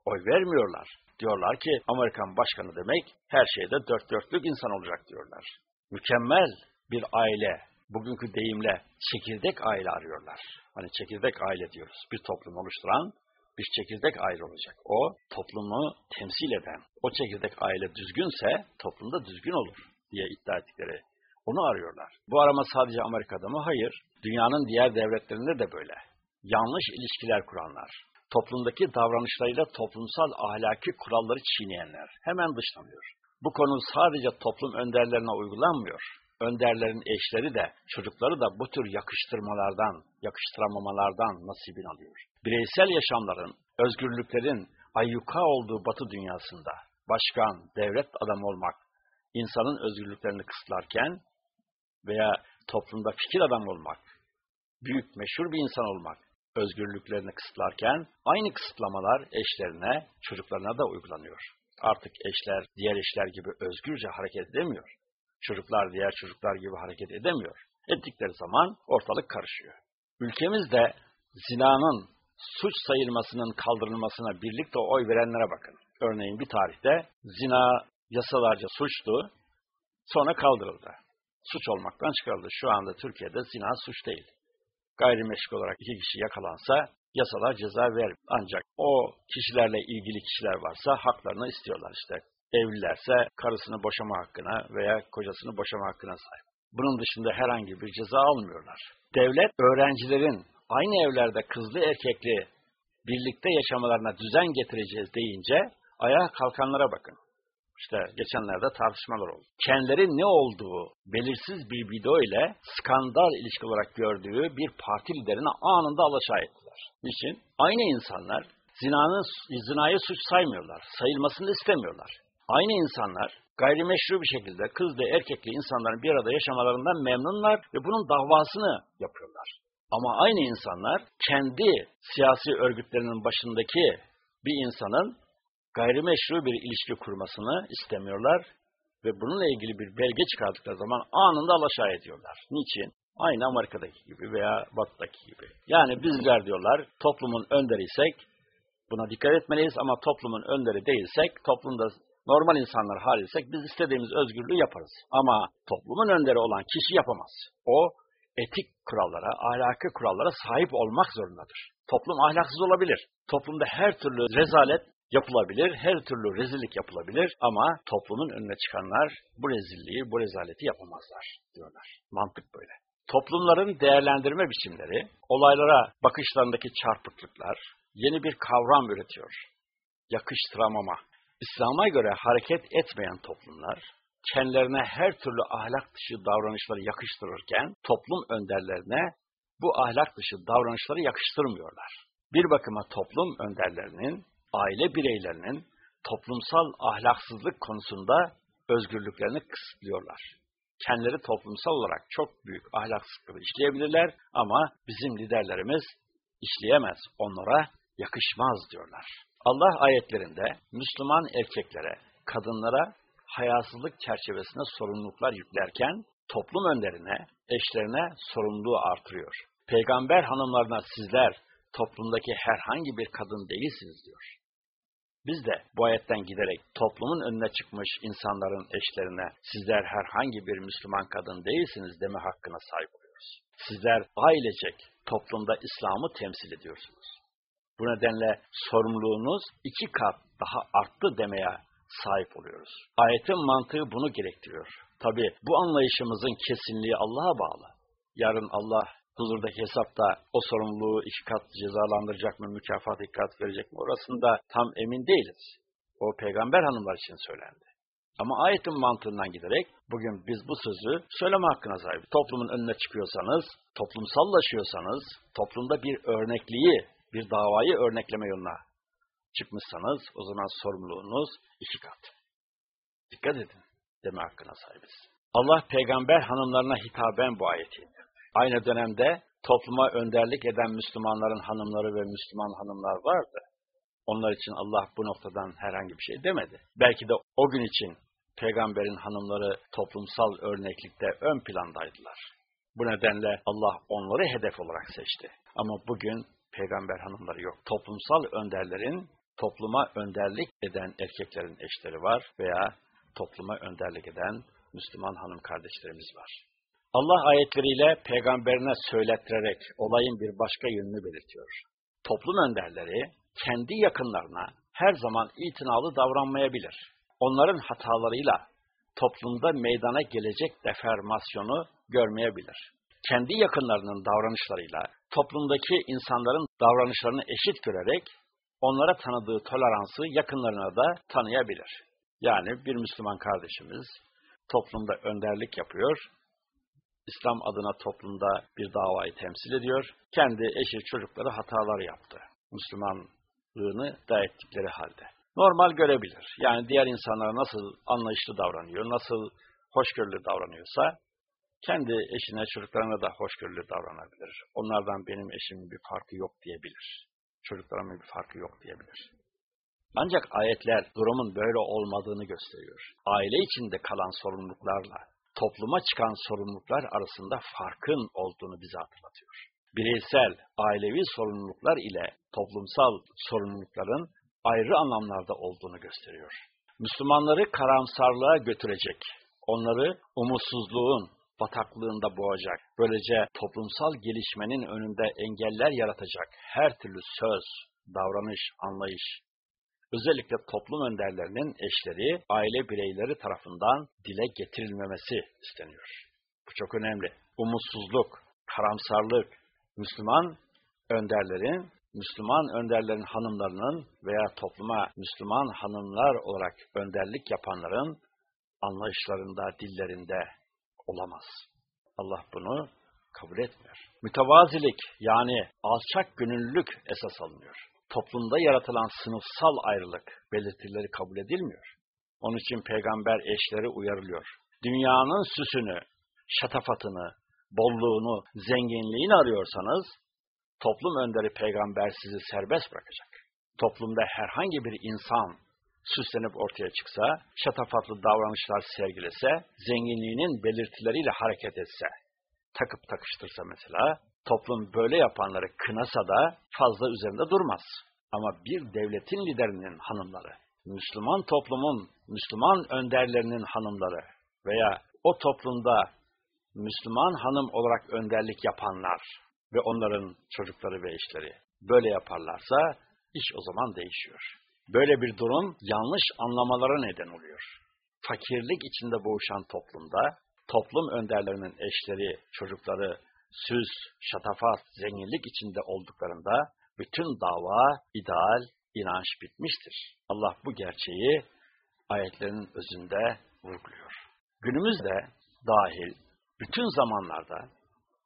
oy vermiyorlar. Diyorlar ki Amerikan başkanı demek her şeyde dört dörtlük insan olacak diyorlar. Mükemmel bir aile, bugünkü deyimle çekirdek aile arıyorlar. Hani çekirdek aile diyoruz. Bir toplum oluşturan bir çekirdek aile olacak. O toplumu temsil eden, o çekirdek aile düzgünse toplumda düzgün olur diye iddia ettikleri. Onu arıyorlar. Bu arama sadece Amerika'da mı? Hayır. Dünyanın diğer devletlerinde de böyle. Yanlış ilişkiler kuranlar, toplumdaki davranışlarıyla toplumsal ahlaki kuralları çiğneyenler hemen dışlanıyor. Bu konu sadece toplum önderlerine uygulanmıyor önderlerin eşleri de, çocukları da bu tür yakıştırmalardan, yakıştıramamalardan nasibini alıyor. Bireysel yaşamların, özgürlüklerin ayyuka olduğu batı dünyasında başkan, devlet adamı olmak, insanın özgürlüklerini kısıtlarken veya toplumda fikir adamı olmak, büyük, meşhur bir insan olmak, özgürlüklerini kısıtlarken aynı kısıtlamalar eşlerine, çocuklarına da uygulanıyor. Artık eşler diğer eşler gibi özgürce hareket edemiyor. Çocuklar diğer çocuklar gibi hareket edemiyor. Ettikleri zaman ortalık karışıyor. Ülkemizde zinanın suç sayılmasının kaldırılmasına birlikte oy verenlere bakın. Örneğin bir tarihte zina yasalarca suçtu, sonra kaldırıldı. Suç olmaktan çıkarıldı. Şu anda Türkiye'de zina suç değil. Gayrimeşgul olarak iki kişi yakalansa yasalar ceza ver. Ancak o kişilerle ilgili kişiler varsa haklarını istiyorlar işte evlilerse karısını boşama hakkına veya kocasını boşama hakkına sahip. Bunun dışında herhangi bir ceza almıyorlar. Devlet öğrencilerin aynı evlerde kızlı erkekli birlikte yaşamalarına düzen getireceğiz deyince ayağa kalkanlara bakın. İşte geçenlerde tartışmalar oldu. Kendileri ne olduğu belirsiz bir video ile skandal ilişki olarak gördüğü bir parti liderine anında alaşağı ettiler. Niçin? Aynı insanlar zinanın, zinayı suç saymıyorlar. Sayılmasını istemiyorlar. Aynı insanlar gayrimeşru bir şekilde kızlı erkekli insanların bir arada yaşamalarından memnunlar ve bunun davasını yapıyorlar. Ama aynı insanlar kendi siyasi örgütlerinin başındaki bir insanın gayrimeşru bir ilişki kurmasını istemiyorlar ve bununla ilgili bir belge çıkardıkları zaman anında alaşağı ediyorlar. Niçin? Aynı Amerika'daki gibi veya Batı'daki gibi. Yani bizler diyorlar toplumun önderiysek buna dikkat etmeliyiz ama toplumun önderi değilsek, toplumda normal insanlar haliysek biz istediğimiz özgürlüğü yaparız. Ama toplumun önderi olan kişi yapamaz. O etik kurallara, ahlaki kurallara sahip olmak zorundadır. Toplum ahlaksız olabilir. Toplumda her türlü rezalet yapılabilir, her türlü rezillik yapılabilir ama toplumun önüne çıkanlar bu rezilliği, bu rezaleti yapamazlar diyorlar. Mantık böyle. Toplumların değerlendirme biçimleri, olaylara bakışlarındaki çarpıklıklar yeni bir kavram üretiyor. Yakıştıramama. İslam'a göre hareket etmeyen toplumlar, kendilerine her türlü ahlak dışı davranışları yakıştırırken, toplum önderlerine bu ahlak dışı davranışları yakıştırmıyorlar. Bir bakıma toplum önderlerinin, aile bireylerinin toplumsal ahlaksızlık konusunda özgürlüklerini kısıtlıyorlar kendileri toplumsal olarak çok büyük ahlaksızlıkları işleyebilirler ama bizim liderlerimiz işleyemez, onlara yakışmaz diyorlar. Allah ayetlerinde Müslüman erkeklere, kadınlara hayasızlık çerçevesinde sorumluluklar yüklerken toplum önderine, eşlerine sorumluluğu artırıyor. Peygamber hanımlarına sizler toplumdaki herhangi bir kadın değilsiniz diyor. Biz de bu ayetten giderek toplumun önüne çıkmış insanların eşlerine sizler herhangi bir Müslüman kadın değilsiniz deme hakkına sahip oluyoruz. Sizler ailecek toplumda İslam'ı temsil ediyorsunuz. Bu nedenle sorumluluğunuz iki kat daha arttı demeye sahip oluyoruz. Ayetin mantığı bunu gerektiriyor. Tabi bu anlayışımızın kesinliği Allah'a bağlı. Yarın Allah huzurdaki hesapta o sorumluluğu iki kat cezalandıracak mı, mükafat iki kat verecek mi orasında tam emin değiliz. O peygamber hanımlar için söylendi. Ama ayetin mantığından giderek bugün biz bu sözü söyleme hakkına sahip. Toplumun önüne çıkıyorsanız, toplumsallaşıyorsanız, toplumda bir örnekliği, bir davayı örnekleme yoluna çıkmışsanız o zaman sorumluluğunuz iki kat. Dikkat edin deme hakkına sahibiz. Allah peygamber hanımlarına hitaben bu ayeti. Aynı dönemde topluma önderlik eden Müslümanların hanımları ve Müslüman hanımlar vardı. Onlar için Allah bu noktadan herhangi bir şey demedi. Belki de o gün için peygamberin hanımları toplumsal örneklikte ön plandaydılar. Bu nedenle Allah onları hedef olarak seçti. Ama bugün peygamber hanımları yok. Toplumsal önderlerin topluma önderlik eden erkeklerin eşleri var veya topluma önderlik eden Müslüman hanım kardeşlerimiz var. Allah ayetleriyle peygamberine söylettirerek olayın bir başka yönünü belirtiyor. Toplum önderleri kendi yakınlarına her zaman itinalı davranmayabilir. Onların hatalarıyla toplumda meydana gelecek deformasyonu görmeyebilir. Kendi yakınlarının davranışlarıyla toplumdaki insanların davranışlarını eşit görerek onlara tanıdığı toleransı yakınlarına da tanıyabilir. Yani bir Müslüman kardeşimiz toplumda önderlik yapıyor, İslam adına toplumda bir davayı temsil ediyor, kendi eşi çocukları hatalar yaptı. Müslümanlığını da ettikleri halde. Normal görebilir. Yani diğer insanlara nasıl anlayışlı davranıyor, nasıl hoşgörülü davranıyorsa, kendi eşine, çocuklarına da hoşgörülü davranabilir. Onlardan benim eşimin bir farkı yok diyebilir. Çocuklarımın bir farkı yok diyebilir. Ancak ayetler durumun böyle olmadığını gösteriyor. Aile içinde kalan sorumluluklarla topluma çıkan sorumluluklar arasında farkın olduğunu bize hatırlatıyor. Bireysel, ailevi sorumluluklar ile toplumsal sorumlulukların ayrı anlamlarda olduğunu gösteriyor. Müslümanları karamsarlığa götürecek, onları umutsuzluğun, bataklığında boğacak, böylece toplumsal gelişmenin önünde engeller yaratacak her türlü söz, davranış, anlayış, özellikle toplum önderlerinin eşleri, aile bireyleri tarafından dile getirilmemesi isteniyor. Bu çok önemli. Umutsuzluk, karamsarlık, Müslüman önderlerin, Müslüman önderlerin hanımlarının veya topluma Müslüman hanımlar olarak önderlik yapanların anlayışlarında, dillerinde olamaz. Allah bunu kabul etmiyor. Mütevazilik yani alçak gönüllülük esas alınıyor. Toplumda yaratılan sınıfsal ayrılık belirtileri kabul edilmiyor. Onun için peygamber eşleri uyarılıyor. Dünyanın süsünü, şatafatını, bolluğunu, zenginliğini arıyorsanız, toplum önderi peygamber sizi serbest bırakacak. Toplumda herhangi bir insan süslenip ortaya çıksa, şatafatlı davranışlar sergilese, zenginliğinin belirtileriyle hareket etse, takıp takıştırsa mesela, toplum böyle yapanları kınasa da fazla üzerinde durmaz. Ama bir devletin liderinin hanımları, Müslüman toplumun, Müslüman önderlerinin hanımları veya o toplumda Müslüman hanım olarak önderlik yapanlar ve onların çocukları ve eşleri böyle yaparlarsa iş o zaman değişiyor. Böyle bir durum yanlış anlamalara neden oluyor. Fakirlik içinde boğuşan toplumda toplum önderlerinin eşleri, çocukları süs, şatafat, zenginlik içinde olduklarında bütün dava, ideal, inanç bitmiştir. Allah bu gerçeği ayetlerin özünde vurguluyor. Günümüzde dahil bütün zamanlarda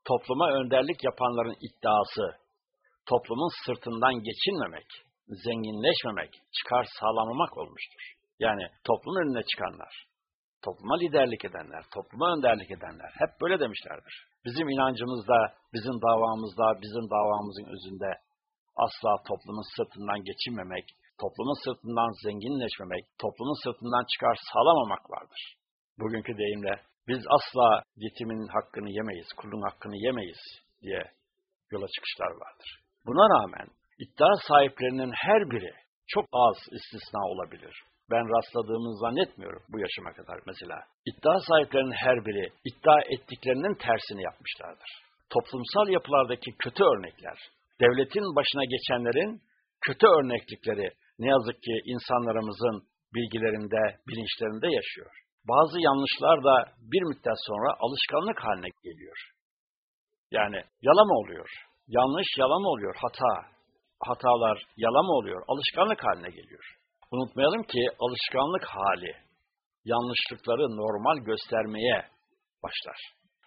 topluma önderlik yapanların iddiası toplumun sırtından geçinmemek, zenginleşmemek, çıkar sağlamamak olmuştur. Yani toplum önüne çıkanlar, topluma liderlik edenler, topluma önderlik edenler hep böyle demişlerdir. Bizim inancımızda, bizim davamızda, bizim davamızın özünde asla toplumun sırtından geçinmemek, toplumun sırtından zenginleşmemek, toplumun sırtından çıkar sağlamamak vardır. Bugünkü deyimle biz asla yetimin hakkını yemeyiz, kulun hakkını yemeyiz diye yola çıkışlar vardır. Buna rağmen iddia sahiplerinin her biri çok az istisna olabilir. Ben rastladığımı zannetmiyorum bu yaşıma kadar mesela. İddia sahiplerinin her biri iddia ettiklerinin tersini yapmışlardır. Toplumsal yapılardaki kötü örnekler, devletin başına geçenlerin kötü örneklikleri ne yazık ki insanlarımızın bilgilerinde, bilinçlerinde yaşıyor. Bazı yanlışlar da bir müddet sonra alışkanlık haline geliyor. Yani yala mı oluyor? Yanlış yala mı oluyor? Hata. Hatalar yala mı oluyor? Alışkanlık haline geliyor. Unutmayalım ki alışkanlık hali yanlışlıkları normal göstermeye başlar.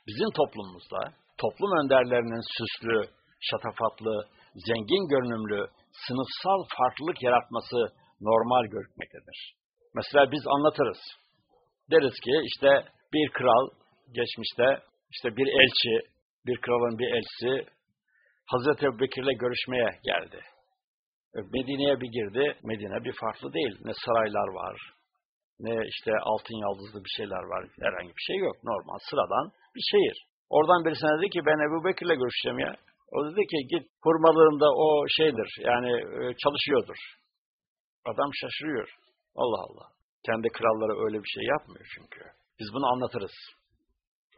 Bizim toplumumuzda toplum önderlerinin süslü, şatafatlı, zengin görünümlü, sınıfsal farklılık yaratması normal görükmektedir. Mesela biz anlatırız. Deriz ki işte bir kral geçmişte işte bir elçi, bir kralın bir elçisi Hazreti Ebubekir'le görüşmeye geldi. Medine'ye bir girdi. Medine bir farklı değil. Ne saraylar var, ne işte altın yaldızlı bir şeyler var. Herhangi bir şey yok. Normal, sıradan bir şehir. Oradan birisine dedi ki ben Ebu Bekir'le görüşeceğim ya. O dedi ki git hurmalığında o şeydir. Yani e, çalışıyordur. Adam şaşırıyor. Allah Allah. Kendi kralları öyle bir şey yapmıyor çünkü. Biz bunu anlatırız.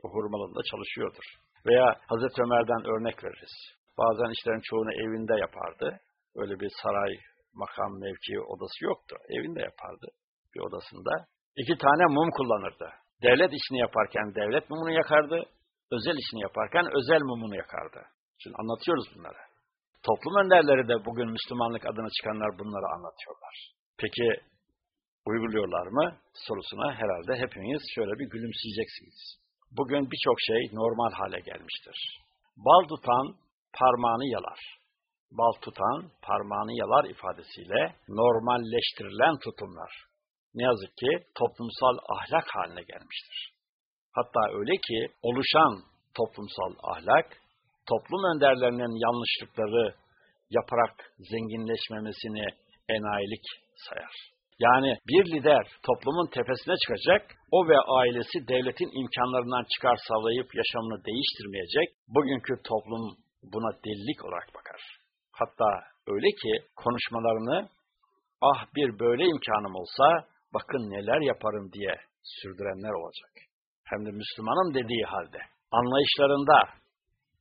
O hurmalığında çalışıyordur. Veya Hazreti Ömer'den örnek veririz. Bazen işlerin çoğunu evinde yapardı. Öyle bir saray, makam, mevki odası yoktu. Evinde yapardı bir odasında. İki tane mum kullanırdı. Devlet işini yaparken devlet mumunu yakardı. Özel işini yaparken özel mumunu yakardı. Şimdi anlatıyoruz bunları. Toplum önderleri de bugün Müslümanlık adına çıkanlar bunları anlatıyorlar. Peki uyguluyorlar mı sorusuna herhalde hepiniz şöyle bir gülümseyeceksiniz. Bugün birçok şey normal hale gelmiştir. Bal tutan parmağını yalar. Bal tutan parmağını yalar ifadesiyle normalleştirilen tutumlar ne yazık ki toplumsal ahlak haline gelmiştir. Hatta öyle ki oluşan toplumsal ahlak, toplum önderlerinin yanlışlıkları yaparak zenginleşmemesini enayilik sayar. Yani bir lider toplumun tepesine çıkacak, o ve ailesi devletin imkanlarından çıkar sağlayıp yaşamını değiştirmeyecek, bugünkü toplum buna delilik olarak bakar. Hatta öyle ki konuşmalarını, ah bir böyle imkanım olsa, bakın neler yaparım diye sürdürenler olacak. Hem de Müslümanım dediği halde. Anlayışlarında,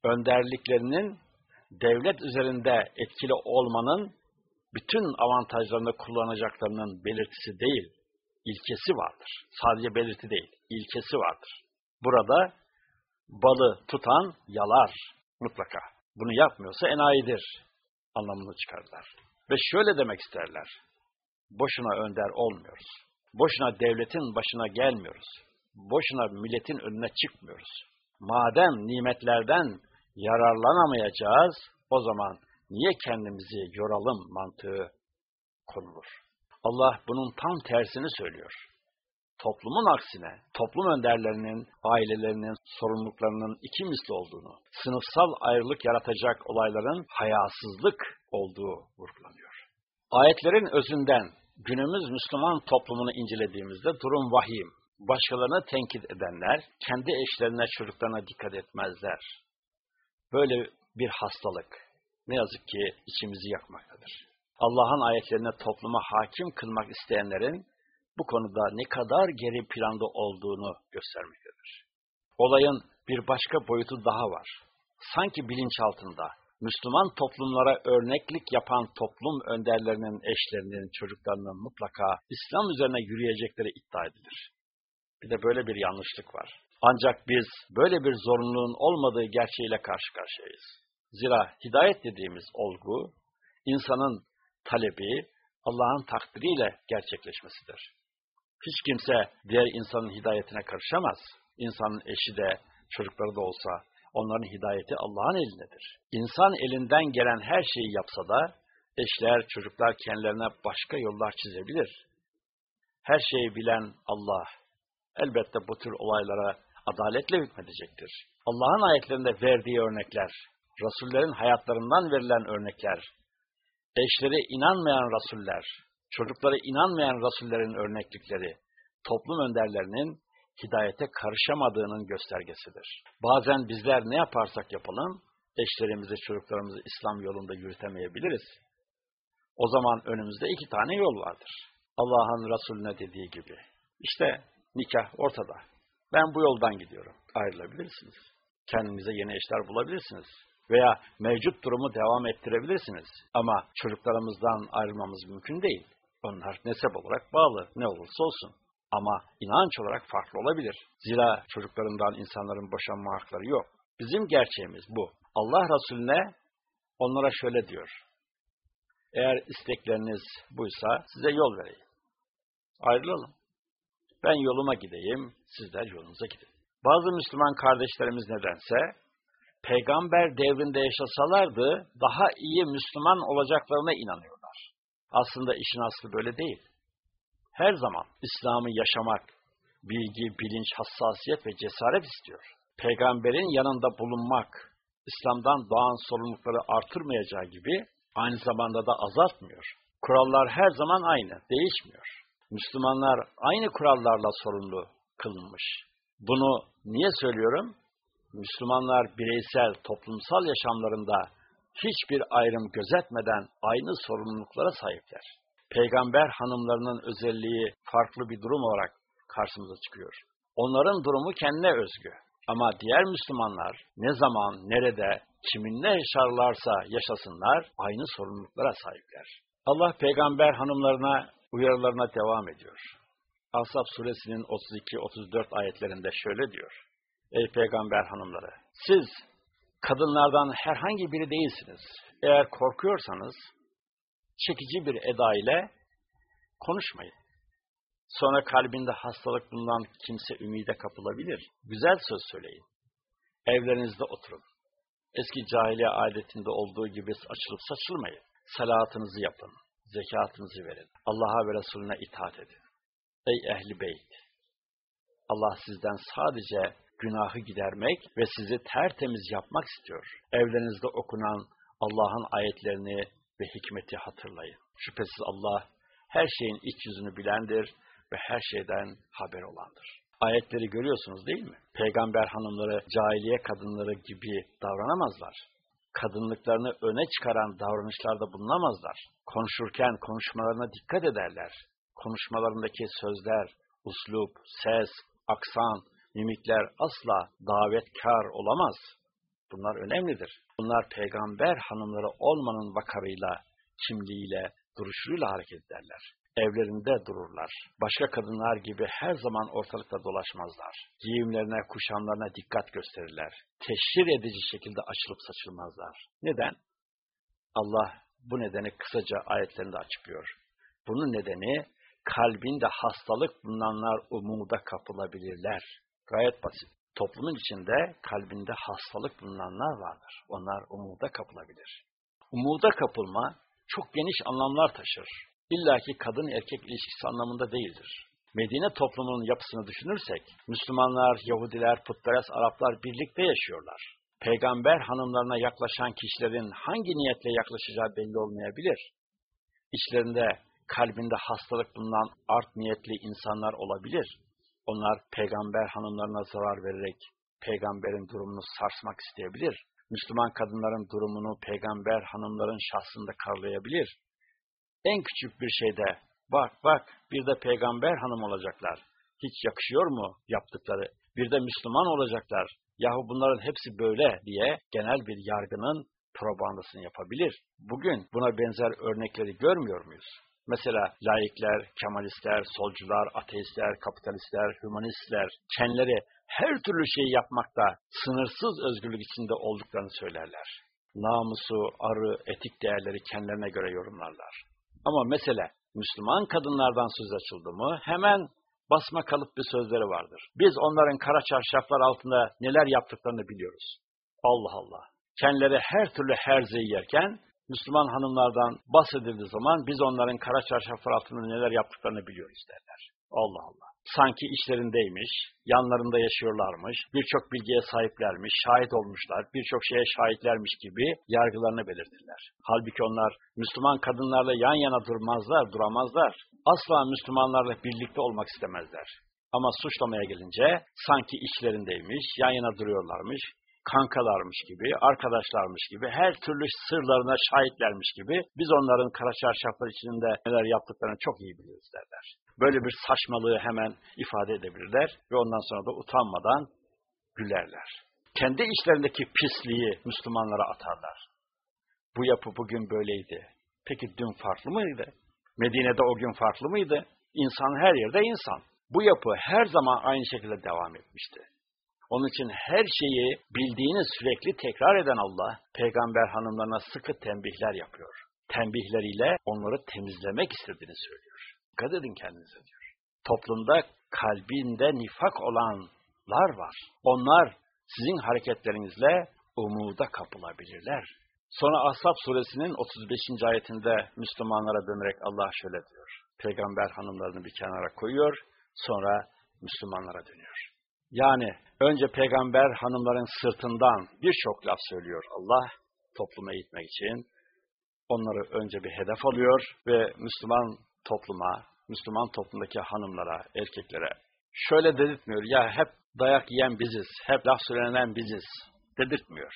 önderliklerinin devlet üzerinde etkili olmanın bütün avantajlarını kullanacaklarının belirtisi değil, ilkesi vardır. Sadece belirti değil, ilkesi vardır. Burada balı tutan yalar mutlaka. Bunu yapmıyorsa enayidir anlamını çıkarırlar. Ve şöyle demek isterler. Boşuna önder olmuyoruz. Boşuna devletin başına gelmiyoruz. Boşuna milletin önüne çıkmıyoruz. Madem nimetlerden yararlanamayacağız, o zaman niye kendimizi yoralım mantığı konulur. Allah bunun tam tersini söylüyor. Toplumun aksine, toplum önderlerinin, ailelerinin sorumluluklarının iki misli olduğunu, sınıfsal ayrılık yaratacak olayların hayasızlık olduğu vurgulanıyor. Ayetlerin özünden günümüz Müslüman toplumunu incelediğimizde durum vahim. Başkalarını tenkit edenler kendi eşlerine, çocuklarına dikkat etmezler. Böyle bir hastalık ne yazık ki içimizi yakmaktadır. Allah'ın ayetlerine topluma hakim kılmak isteyenlerin bu konuda ne kadar geri planda olduğunu göstermektedir. Olayın bir başka boyutu daha var. Sanki bilinç altında Müslüman toplumlara örneklik yapan toplum önderlerinin eşlerinin, çocuklarının mutlaka İslam üzerine yürüyecekleri iddia edilir. Bir de böyle bir yanlışlık var. Ancak biz böyle bir zorunluluğun olmadığı gerçeğiyle karşı karşıyayız. Zira hidayet dediğimiz olgu, insanın talebi Allah'ın takdiriyle gerçekleşmesidir. Hiç kimse diğer insanın hidayetine karışamaz. İnsanın eşi de, çocukları da olsa onların hidayeti Allah'ın elindedir. İnsan elinden gelen her şeyi yapsa da eşler, çocuklar kendilerine başka yollar çizebilir. Her şeyi bilen Allah elbette bu tür olaylara adaletle hükmedecektir. Allah'ın ayetlerinde verdiği örnekler, Resullerin hayatlarından verilen örnekler, eşleri inanmayan Rasuller, çocukları inanmayan Rasullerin örneklikleri, toplum önderlerinin hidayete karışamadığının göstergesidir. Bazen bizler ne yaparsak yapalım, eşlerimizi, çocuklarımızı İslam yolunda yürütemeyebiliriz. O zaman önümüzde iki tane yol vardır. Allah'ın Resulüne dediği gibi. İşte nikah ortada. Ben bu yoldan gidiyorum. Ayrılabilirsiniz. Kendinize yeni eşler bulabilirsiniz. Veya mevcut durumu devam ettirebilirsiniz. Ama çocuklarımızdan ayrılmamız mümkün değil. Onlar nesep olarak bağlı. Ne olursa olsun. Ama inanç olarak farklı olabilir. Zira çocuklarından insanların boşanma hakları yok. Bizim gerçeğimiz bu. Allah Resulüne onlara şöyle diyor. Eğer istekleriniz buysa size yol vereyim. Ayrılalım. Ben yoluma gideyim, sizler yolunuza gidin. Bazı Müslüman kardeşlerimiz nedense peygamber devrinde yaşasalardı daha iyi Müslüman olacaklarına inanıyorlar. Aslında işin aslı böyle değil her zaman İslam'ı yaşamak, bilgi, bilinç, hassasiyet ve cesaret istiyor. Peygamberin yanında bulunmak, İslam'dan doğan sorumlulukları artırmayacağı gibi aynı zamanda da azaltmıyor. Kurallar her zaman aynı, değişmiyor. Müslümanlar aynı kurallarla sorumlu kılınmış. Bunu niye söylüyorum? Müslümanlar bireysel, toplumsal yaşamlarında hiçbir ayrım gözetmeden aynı sorumluluklara sahipler peygamber hanımlarının özelliği farklı bir durum olarak karşımıza çıkıyor. Onların durumu kendine özgü. Ama diğer Müslümanlar ne zaman, nerede, kiminle yaşarlarsa yaşasınlar aynı sorumluluklara sahipler. Allah peygamber hanımlarına uyarılarına devam ediyor. Ashab suresinin 32-34 ayetlerinde şöyle diyor. Ey peygamber hanımları! Siz kadınlardan herhangi biri değilsiniz. Eğer korkuyorsanız çekici bir eda ile konuşmayın. Sonra kalbinde hastalık bulunan kimse ümide kapılabilir. Güzel söz söyleyin. Evlerinizde oturun. Eski cahiliye adetinde olduğu gibi açılıp saçılmayın. Salatınızı yapın. Zekatınızı verin. Allah'a ve Resulüne itaat edin. Ey ehli beyt! Allah sizden sadece günahı gidermek ve sizi tertemiz yapmak istiyor. Evlerinizde okunan Allah'ın ayetlerini ve hikmeti hatırlayın. Şüphesiz Allah her şeyin iç yüzünü bilendir ve her şeyden haber olandır. Ayetleri görüyorsunuz değil mi? Peygamber hanımları cahiliye kadınları gibi davranamazlar. Kadınlıklarını öne çıkaran davranışlarda bulunamazlar. Konuşurken konuşmalarına dikkat ederler. Konuşmalarındaki sözler, uslup, ses, aksan, mimikler asla davetkar olamaz. Bunlar önemlidir. Bunlar peygamber hanımları olmanın vakarıyla, kimliğiyle, duruşuyla hareket ederler. Evlerinde dururlar. Başka kadınlar gibi her zaman ortalıkta dolaşmazlar. Giyimlerine, kuşamlarına dikkat gösterirler. Teşhir edici şekilde açılıp saçılmazlar. Neden? Allah bu nedeni kısaca ayetlerinde açıklıyor. Bunun nedeni kalbinde hastalık bulunanlar umuda kapılabilirler. Gayet basit. Toplumun içinde kalbinde hastalık bulunanlar vardır. Onlar umuda kapılabilir. Umuda kapılma çok geniş anlamlar taşır. İlla kadın erkek ilişkisi anlamında değildir. Medine toplumunun yapısını düşünürsek, Müslümanlar, Yahudiler, putperest Araplar birlikte yaşıyorlar. Peygamber hanımlarına yaklaşan kişilerin hangi niyetle yaklaşacağı belli olmayabilir. İçlerinde kalbinde hastalık bulunan art niyetli insanlar olabilir. Onlar peygamber hanımlarına zarar vererek peygamberin durumunu sarsmak isteyebilir. Müslüman kadınların durumunu peygamber hanımların şahsında karlayabilir. En küçük bir şeyde bak bak bir de peygamber hanım olacaklar. Hiç yakışıyor mu yaptıkları? Bir de Müslüman olacaklar. Yahu bunların hepsi böyle diye genel bir yargının propagandasını yapabilir. Bugün buna benzer örnekleri görmüyor muyuz? Mesela laikler, kemalistler, solcular, ateistler, kapitalistler, hümanistler kendileri her türlü şeyi yapmakta sınırsız özgürlük içinde olduklarını söylerler. Namusu, arı, etik değerleri kendilerine göre yorumlarlar. Ama mesele Müslüman kadınlardan söz açıldı mı hemen basma kalıp bir sözleri vardır. Biz onların kara çarşaflar altında neler yaptıklarını biliyoruz. Allah Allah. Kendileri her türlü herzeyi yerken Müslüman hanımlardan bahsedildiği zaman biz onların kara çarşaflar altında neler yaptıklarını biliyoruz derler. Allah Allah. Sanki işlerindeymiş, yanlarında yaşıyorlarmış, birçok bilgiye sahiplermiş, şahit olmuşlar, birçok şeye şahitlermiş gibi yargılarını belirtirler. Halbuki onlar Müslüman kadınlarla yan yana durmazlar, duramazlar. Asla Müslümanlarla birlikte olmak istemezler. Ama suçlamaya gelince sanki işlerindeymiş, yan yana duruyorlarmış, kankalarmış gibi, arkadaşlarmış gibi, her türlü sırlarına şahitlermiş gibi biz onların kara çarşaflar içinde neler yaptıklarını çok iyi biliyoruz derler. Böyle bir saçmalığı hemen ifade edebilirler ve ondan sonra da utanmadan gülerler. Kendi içlerindeki pisliği Müslümanlara atarlar. Bu yapı bugün böyleydi. Peki dün farklı mıydı? Medine'de o gün farklı mıydı? İnsan her yerde insan. Bu yapı her zaman aynı şekilde devam etmişti. Onun için her şeyi bildiğini sürekli tekrar eden Allah, peygamber hanımlarına sıkı tembihler yapıyor. Tembihleriyle onları temizlemek istediğini söylüyor. Dikkat edin kendinize diyor. Toplumda kalbinde nifak olanlar var. Onlar sizin hareketlerinizle umuda kapılabilirler. Sonra Ashab suresinin 35. ayetinde Müslümanlara dönerek Allah şöyle diyor. Peygamber hanımlarını bir kenara koyuyor, sonra Müslümanlara dönüyor. Yani önce peygamber hanımların sırtından birçok laf söylüyor Allah topluma eğitmek için. Onları önce bir hedef alıyor ve Müslüman topluma, Müslüman toplumdaki hanımlara, erkeklere şöyle dedirtmiyor. Ya hep dayak yiyen biziz, hep laf söylenen biziz dedirtmiyor.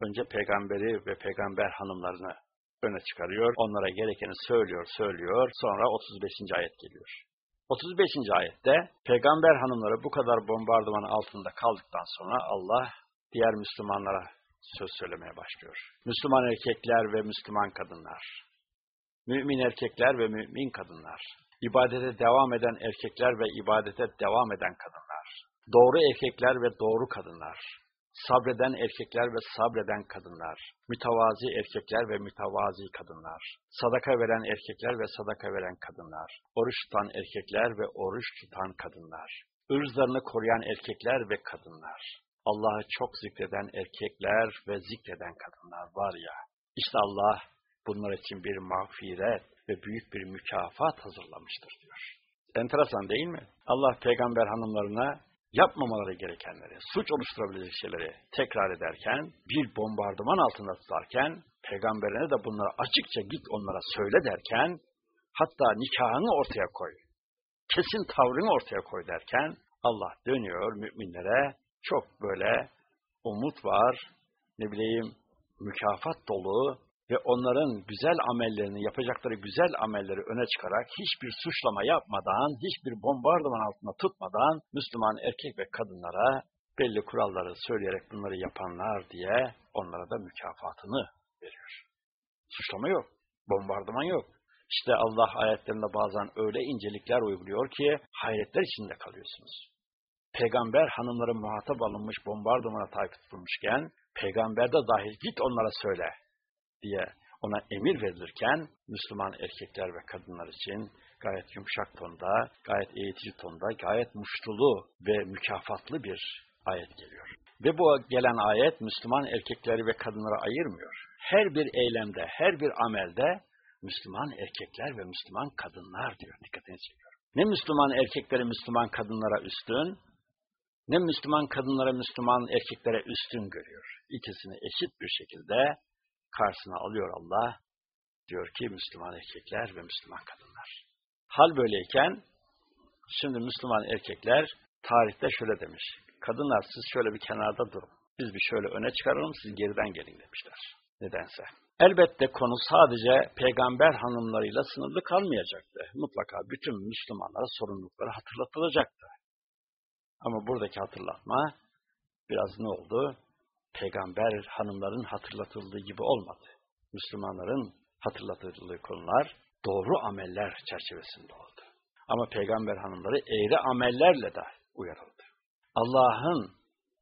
Önce peygamberi ve peygamber hanımlarını öne çıkarıyor. Onlara gerekeni söylüyor, söylüyor. Sonra 35. ayet geliyor. 35. ayette peygamber hanımları bu kadar bombardıman altında kaldıktan sonra Allah diğer Müslümanlara söz söylemeye başlıyor. Müslüman erkekler ve Müslüman kadınlar, mümin erkekler ve mümin kadınlar, ibadete devam eden erkekler ve ibadete devam eden kadınlar, doğru erkekler ve doğru kadınlar, sabreden erkekler ve sabreden kadınlar, mütevazi erkekler ve mütevazi kadınlar, sadaka veren erkekler ve sadaka veren kadınlar, oruç tutan erkekler ve oruç tutan kadınlar, ırzlarını koruyan erkekler ve kadınlar, Allah'ı çok zikreden erkekler ve zikreden kadınlar var ya, işte Allah bunlar için bir mağfiret ve büyük bir mükafat hazırlamıştır diyor. Enteresan değil mi? Allah peygamber hanımlarına yapmamaları gerekenleri, suç oluşturabilecek şeyleri tekrar ederken, bir bombardıman altında tutarken, peygamberine de bunları açıkça git onlara söyle derken, hatta nikahını ortaya koy, kesin tavrını ortaya koy derken, Allah dönüyor müminlere, çok böyle umut var, ne bileyim mükafat dolu, ve onların güzel amellerini, yapacakları güzel amelleri öne çıkarak hiçbir suçlama yapmadan, hiçbir bombardıman altında tutmadan Müslüman erkek ve kadınlara belli kuralları söyleyerek bunları yapanlar diye onlara da mükafatını veriyor. Suçlama yok, bombardıman yok. İşte Allah ayetlerinde bazen öyle incelikler uyguluyor ki hayretler içinde kalıyorsunuz. Peygamber hanımları muhatap alınmış bombardımana tabi tutulmuşken, peygamber de dahil git onlara söyle diye ona emir verilirken Müslüman erkekler ve kadınlar için gayet yumuşak tonda, gayet eğitici tonda, gayet muştulu ve mükafatlı bir ayet geliyor. Ve bu gelen ayet Müslüman erkekleri ve kadınları ayırmıyor. Her bir eylemde, her bir amelde Müslüman erkekler ve Müslüman kadınlar diyor. Dikkatini çekiyor. Ne Müslüman erkekleri Müslüman kadınlara üstün, ne Müslüman kadınlara Müslüman erkeklere üstün görüyor. İkisini eşit bir şekilde karşısına alıyor Allah Diyor ki Müslüman erkekler ve Müslüman kadınlar. Hal böyleyken şimdi Müslüman erkekler tarihte şöyle demiş. Kadınlar siz şöyle bir kenarda durun. Biz bir şöyle öne çıkaralım siz geriden gelin demişler. Nedense. Elbette konu sadece peygamber hanımlarıyla sınırlı kalmayacaktı. Mutlaka bütün Müslümanlara sorumlulukları hatırlatılacaktı. Ama buradaki hatırlatma biraz ne oldu? Peygamber hanımların hatırlatıldığı gibi olmadı. Müslümanların hatırlatıldığı konular doğru ameller çerçevesinde oldu. Ama peygamber hanımları eğri amellerle de uyarıldı. Allah'ın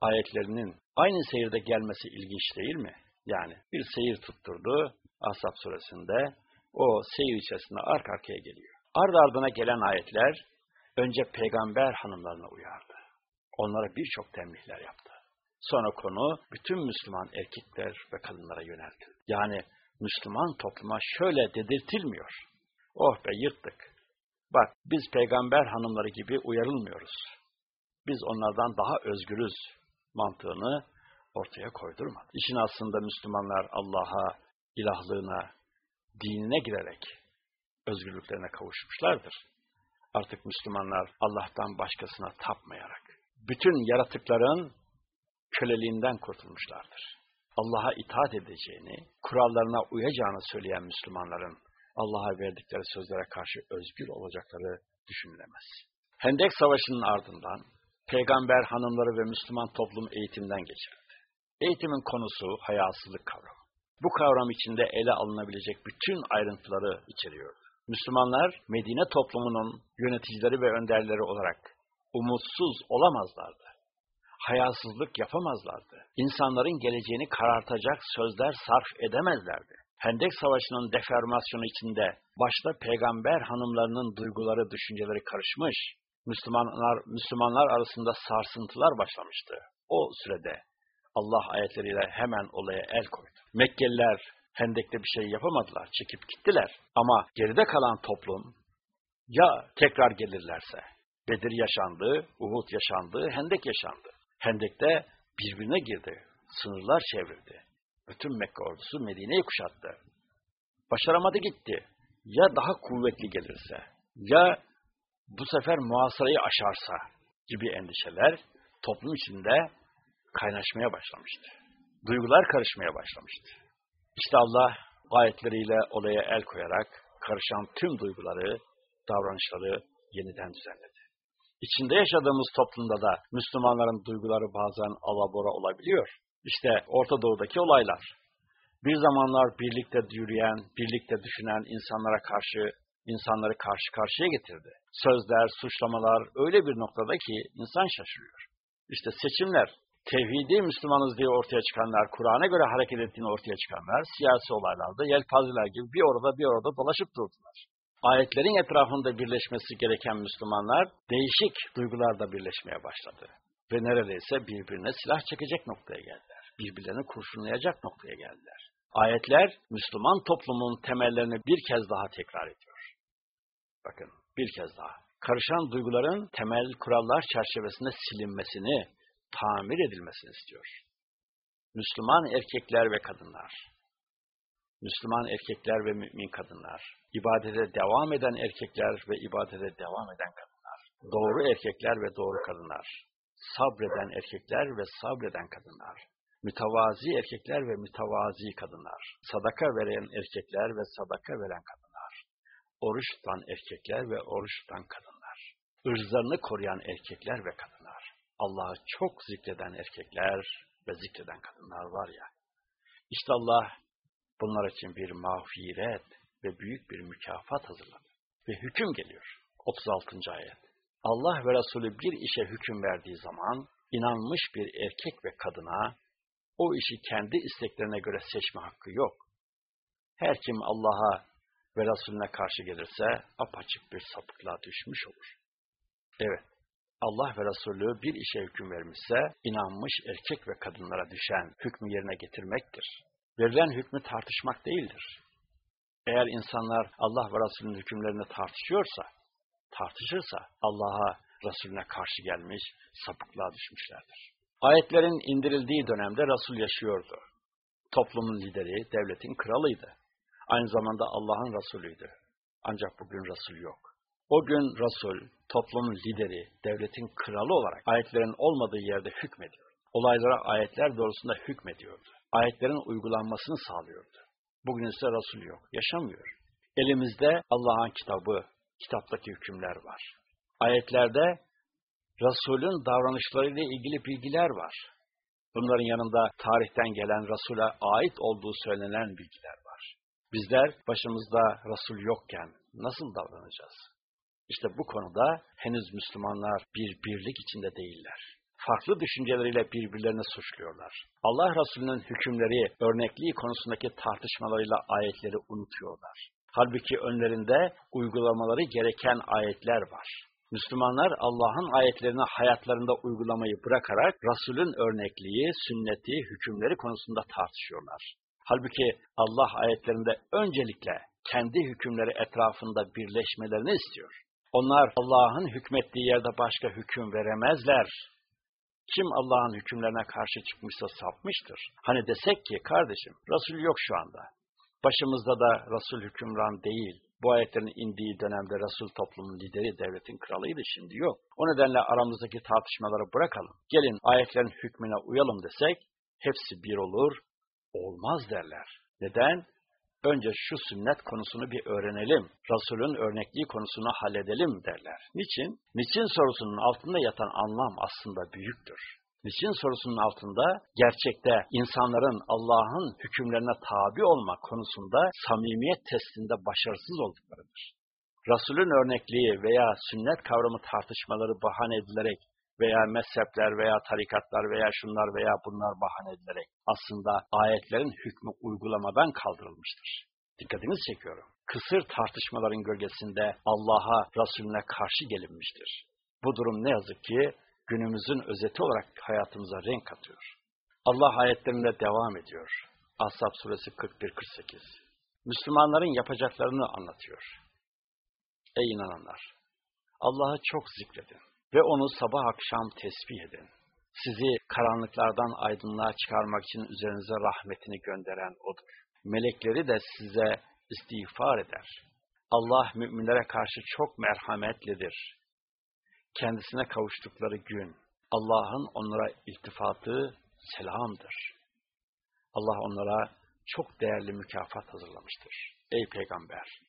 ayetlerinin aynı seyirde gelmesi ilginç değil mi? Yani bir seyir tutturdu Ashab suresinde. O seyir içerisinde arka arkaya geliyor. Ardı ardına gelen ayetler önce peygamber hanımlarına uyardı. Onlara birçok tembihler yaptı. Sonra konu bütün Müslüman erkekler ve kadınlara yöneldi. Yani Müslüman topluma şöyle dedirtilmiyor. Oh be yırttık. Bak biz peygamber hanımları gibi uyarılmıyoruz. Biz onlardan daha özgürüz mantığını ortaya koydurmadı. İşin aslında Müslümanlar Allah'a, ilahlığına, dinine girerek özgürlüklerine kavuşmuşlardır. Artık Müslümanlar Allah'tan başkasına tapmayarak, bütün yaratıkların köleliğinden kurtulmuşlardır. Allah'a itaat edeceğini, kurallarına uyacağını söyleyen Müslümanların Allah'a verdikleri sözlere karşı özgür olacakları düşünülemez. Hendek Savaşı'nın ardından peygamber hanımları ve Müslüman toplum eğitimden geçirdi. Eğitimin konusu hayasızlık kavramı. Bu kavram içinde ele alınabilecek bütün ayrıntıları içeriyordu. Müslümanlar Medine toplumunun yöneticileri ve önderleri olarak umutsuz olamazlardı. Hayasızlık yapamazlardı. İnsanların geleceğini karartacak sözler sarf edemezlerdi. Hendek Savaşı'nın deformasyonu içinde başta peygamber hanımlarının duyguları, düşünceleri karışmış, Müslümanlar, Müslümanlar arasında sarsıntılar başlamıştı. O sürede Allah ayetleriyle hemen olaya el koydu. Mekkeliler Hendek'te bir şey yapamadılar, çekip gittiler. Ama geride kalan toplum ya tekrar gelirlerse, Bedir yaşandı, Uhud yaşandı, Hendek yaşandı. Hendek'te birbirine girdi, sınırlar çevirdi. Bütün Mekke ordusu Medine'yi kuşattı. Başaramadı gitti. Ya daha kuvvetli gelirse, ya bu sefer muhasarayı aşarsa gibi endişeler toplum içinde kaynaşmaya başlamıştı. Duygular karışmaya başlamıştı. İşte Allah ayetleriyle olaya el koyarak karışan tüm duyguları, davranışları yeniden düzenledi. İçinde yaşadığımız toplumda da Müslümanların duyguları bazen alabora olabiliyor. İşte Orta Doğu'daki olaylar. Bir zamanlar birlikte yürüyen, birlikte düşünen insanlara karşı, insanları karşı karşıya getirdi. Sözler, suçlamalar öyle bir noktada ki insan şaşırıyor. İşte seçimler, tevhidi Müslümanız diye ortaya çıkanlar, Kur'an'a göre hareket ettiğini ortaya çıkanlar, siyasi olaylarda yelpazeler gibi bir orada bir orada dolaşıp durdular. Ayetlerin etrafında birleşmesi gereken Müslümanlar değişik duygularda birleşmeye başladı. Ve neredeyse birbirine silah çekecek noktaya geldiler. Birbirlerini kurşunlayacak noktaya geldiler. Ayetler Müslüman toplumun temellerini bir kez daha tekrar ediyor. Bakın bir kez daha. Karışan duyguların temel kurallar çerçevesinde silinmesini, tamir edilmesini istiyor. Müslüman erkekler ve kadınlar, Müslüman erkekler ve mümin kadınlar, ibadete devam eden erkekler ve ibadete devam eden kadınlar, doğru erkekler ve doğru kadınlar, sabreden erkekler ve sabreden kadınlar, mütevazi erkekler ve mütevazi kadınlar, sadaka veren erkekler ve sadaka veren kadınlar, oruç tutan erkekler ve oruç tutan kadınlar, ırzlarını koruyan erkekler ve kadınlar, Allah'ı çok zikreden erkekler ve zikreden kadınlar var ya, işte Allah bunlar için bir mağfiret ve büyük bir mükafat hazırladı. Ve hüküm geliyor. 36. ayet. Allah ve Resulü bir işe hüküm verdiği zaman inanmış bir erkek ve kadına o işi kendi isteklerine göre seçme hakkı yok. Her kim Allah'a ve Resulüne karşı gelirse apaçık bir sapıklığa düşmüş olur. Evet, Allah ve Resulü bir işe hüküm vermişse inanmış erkek ve kadınlara düşen hükmü yerine getirmektir. Verilen hükmü tartışmak değildir. Eğer insanlar Allah ve Resulünün hükümlerini tartışıyorsa, tartışırsa Allah'a, Resulüne karşı gelmiş, sapıklığa düşmüşlerdir. Ayetlerin indirildiği dönemde Resul yaşıyordu. Toplumun lideri, devletin kralıydı. Aynı zamanda Allah'ın Resulüydü. Ancak bugün Resul yok. O gün Resul, toplumun lideri, devletin kralı olarak ayetlerin olmadığı yerde hükmediyor. Olaylara ayetler doğrusunda hükmediyordu. Ayetlerin uygulanmasını sağlıyordu. Bugün ise Resul yok, yaşamıyor. Elimizde Allah'ın kitabı, kitaptaki hükümler var. Ayetlerde Resul'ün davranışlarıyla ilgili bilgiler var. Bunların yanında tarihten gelen Resul'e ait olduğu söylenen bilgiler var. Bizler başımızda Resul yokken nasıl davranacağız? İşte bu konuda henüz Müslümanlar bir birlik içinde değiller. Farklı düşünceleriyle birbirlerini suçluyorlar. Allah Resulü'nün hükümleri, örnekliği konusundaki tartışmalarıyla ayetleri unutuyorlar. Halbuki önlerinde uygulamaları gereken ayetler var. Müslümanlar Allah'ın ayetlerini hayatlarında uygulamayı bırakarak Resul'ün örnekliği, sünneti, hükümleri konusunda tartışıyorlar. Halbuki Allah ayetlerinde öncelikle kendi hükümleri etrafında birleşmelerini istiyor. Onlar Allah'ın hükmettiği yerde başka hüküm veremezler. Kim Allah'ın hükümlerine karşı çıkmışsa sapmıştır. Hani desek ki kardeşim Resul yok şu anda. Başımızda da Resul hükümran değil. Bu ayetlerin indiği dönemde Resul toplumun lideri, devletin kralıydı, şimdi yok. O nedenle aramızdaki tartışmaları bırakalım. Gelin ayetlerin hükmüne uyalım desek, hepsi bir olur, olmaz derler. Neden? Önce şu sünnet konusunu bir öğrenelim, Resul'ün örnekliği konusunu halledelim derler. Niçin? Niçin sorusunun altında yatan anlam aslında büyüktür. Niçin sorusunun altında gerçekte insanların Allah'ın hükümlerine tabi olma konusunda samimiyet testinde başarısız olduklarıdır. Resulün örnekliği veya sünnet kavramı tartışmaları bahane edilerek veya mezhepler veya tarikatlar veya şunlar veya bunlar bahane edilerek aslında ayetlerin hükmü uygulamadan kaldırılmıştır. Dikkatinizi çekiyorum. Kısır tartışmaların gölgesinde Allah'a, Resulüne karşı gelinmiştir. Bu durum ne yazık ki günümüzün özeti olarak hayatımıza renk katıyor. Allah ayetlerinde devam ediyor. Ashab suresi 41-48. Müslümanların yapacaklarını anlatıyor. Ey inananlar! Allah'ı çok zikredin ve onu sabah akşam tesbih edin. Sizi karanlıklardan aydınlığa çıkarmak için üzerinize rahmetini gönderen O'dur. Melekleri de size istiğfar eder. Allah müminlere karşı çok merhametlidir kendisine kavuştukları gün Allah'ın onlara iltifatı selamdır. Allah onlara çok değerli mükafat hazırlamıştır. Ey peygamber!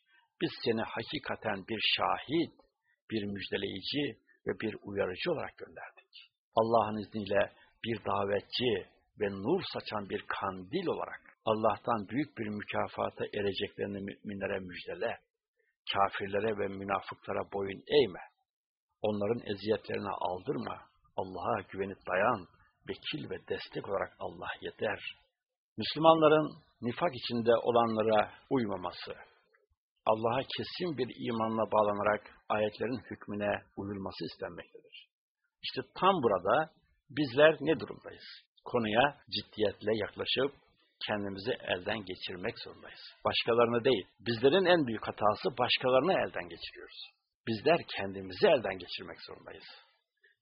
Biz seni hakikaten bir şahit, bir müjdeleyici ve bir uyarıcı olarak gönderdik. Allah'ın izniyle bir davetçi ve nur saçan bir kandil olarak Allah'tan büyük bir mükafata ereceklerini müminlere müjdele, kafirlere ve münafıklara boyun eğme Onların eziyetlerine aldırma. Allah'a güvenip dayan. Vekil ve destek olarak Allah yeter. Müslümanların nifak içinde olanlara uymaması, Allah'a kesin bir imanla bağlanarak ayetlerin hükmüne uyulması istenmektedir. İşte tam burada bizler ne durumdayız? Konuya ciddiyetle yaklaşıp kendimizi elden geçirmek zorundayız. Başkalarını değil. Bizlerin en büyük hatası başkalarını elden geçiriyoruz bizler kendimizi elden geçirmek zorundayız.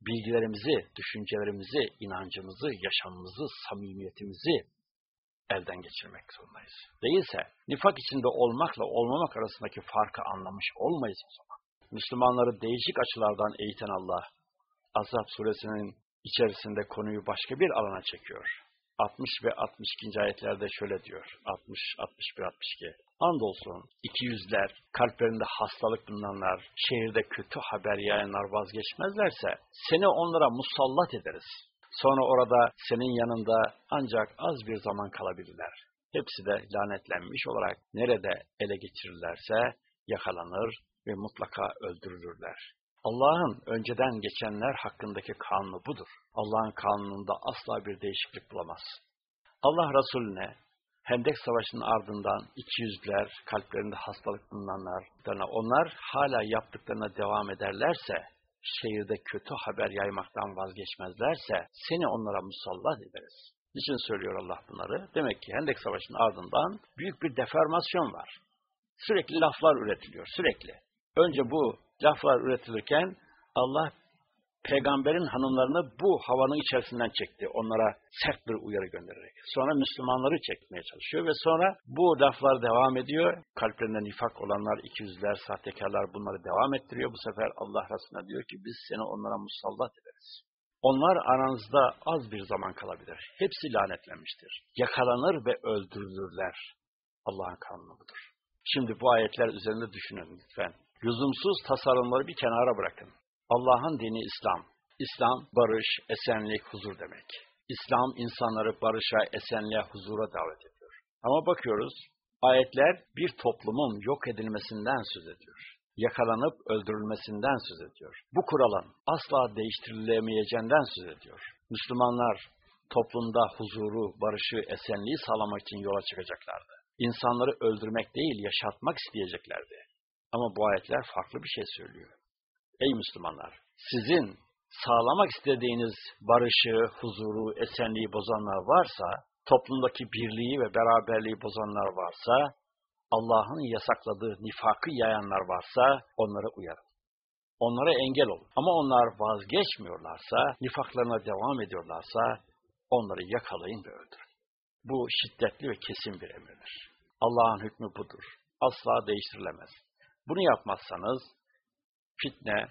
Bilgilerimizi, düşüncelerimizi, inancımızı, yaşamımızı, samimiyetimizi elden geçirmek zorundayız. Değilse nifak içinde olmakla olmamak arasındaki farkı anlamış olmayız o zaman. Müslümanları değişik açılardan eğiten Allah, Azap suresinin içerisinde konuyu başka bir alana çekiyor. 60 ve 62. ayetlerde şöyle diyor. 60, 61, 62. Andolsun iki yüzler, kalplerinde hastalık bulunanlar, şehirde kötü haber yayanlar vazgeçmezlerse seni onlara musallat ederiz. Sonra orada senin yanında ancak az bir zaman kalabilirler. Hepsi de lanetlenmiş olarak nerede ele geçirirlerse yakalanır ve mutlaka öldürülürler. Allah'ın önceden geçenler hakkındaki kanunu budur. Allah'ın kanununda asla bir değişiklik bulamaz. Allah Resulüne Hendek Savaşı'nın ardından iki yüzler, kalplerinde hastalık bulunanlar, onlar hala yaptıklarına devam ederlerse, şehirde kötü haber yaymaktan vazgeçmezlerse, seni onlara musallat ederiz. Niçin söylüyor Allah bunları? Demek ki Hendek Savaşı'nın ardından büyük bir deformasyon var. Sürekli laflar üretiliyor, sürekli. Önce bu laflar üretilirken Allah peygamberin hanımlarını bu havanın içerisinden çekti. Onlara sert bir uyarı göndererek. Sonra Müslümanları çekmeye çalışıyor ve sonra bu laflar devam ediyor. Kalplerinde nifak olanlar, ikiyüzler, sahtekarlar bunları devam ettiriyor. Bu sefer Allah Resulüne diyor ki biz seni onlara musallat ederiz. Onlar aranızda az bir zaman kalabilir. Hepsi lanetlenmiştir. Yakalanır ve öldürülürler. Allah'ın kanunu budur. Şimdi bu ayetler üzerinde düşünün lütfen. Lüzumsuz tasarımları bir kenara bırakın. Allah'ın dini İslam. İslam barış, esenlik, huzur demek. İslam insanları barışa, esenliğe, huzura davet ediyor. Ama bakıyoruz ayetler bir toplumun yok edilmesinden söz ediyor. Yakalanıp öldürülmesinden söz ediyor. Bu kuralın asla değiştirilemeyeceğinden söz ediyor. Müslümanlar toplumda huzuru, barışı, esenliği sağlamak için yola çıkacaklardı. İnsanları öldürmek değil, yaşatmak isteyeceklerdi. Ama bu ayetler farklı bir şey söylüyor. Ey Müslümanlar! Sizin sağlamak istediğiniz barışı, huzuru, esenliği bozanlar varsa, toplumdaki birliği ve beraberliği bozanlar varsa, Allah'ın yasakladığı nifakı yayanlar varsa onlara uyarın. Onlara engel olun. Ama onlar vazgeçmiyorlarsa, nifaklarına devam ediyorlarsa onları yakalayın ve öldürün. Bu şiddetli ve kesin bir emirdir. Allah'ın hükmü budur. Asla değiştirilemez. Bunu yapmazsanız fitne,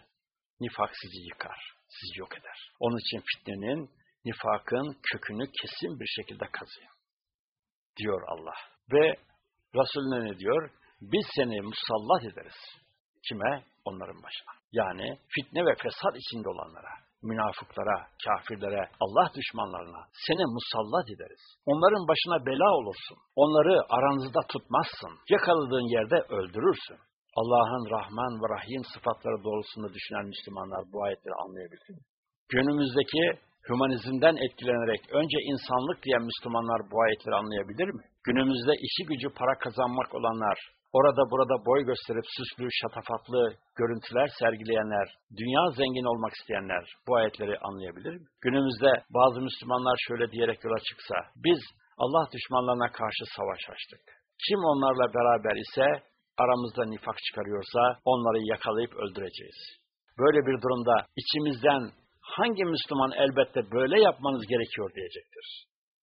nifak sizi yıkar, sizi yok eder. Onun için fitnenin, nifakın kökünü kesin bir şekilde kazıyın. Diyor Allah. Ve Resulüne ne diyor? Biz seni musallat ederiz. Kime? Onların başına. Yani fitne ve fesat içinde olanlara, münafıklara, kafirlere, Allah düşmanlarına seni musallat ederiz. Onların başına bela olursun. Onları aranızda tutmazsın. Yakaladığın yerde öldürürsün. Allah'ın Rahman ve Rahim sıfatları doğrultusunda düşünen Müslümanlar bu ayetleri anlayabilsin. Günümüzdeki hümanizmden etkilenerek önce insanlık diyen Müslümanlar bu ayetleri anlayabilir mi? Günümüzde işi gücü para kazanmak olanlar, orada burada boy gösterip süslü, şatafatlı görüntüler sergileyenler, dünya zengin olmak isteyenler bu ayetleri anlayabilir mi? Günümüzde bazı Müslümanlar şöyle diyerek yola çıksa, biz Allah düşmanlarına karşı savaş açtık. Kim onlarla beraber ise aramızda nifak çıkarıyorsa onları yakalayıp öldüreceğiz. Böyle bir durumda içimizden hangi Müslüman elbette böyle yapmanız gerekiyor diyecektir.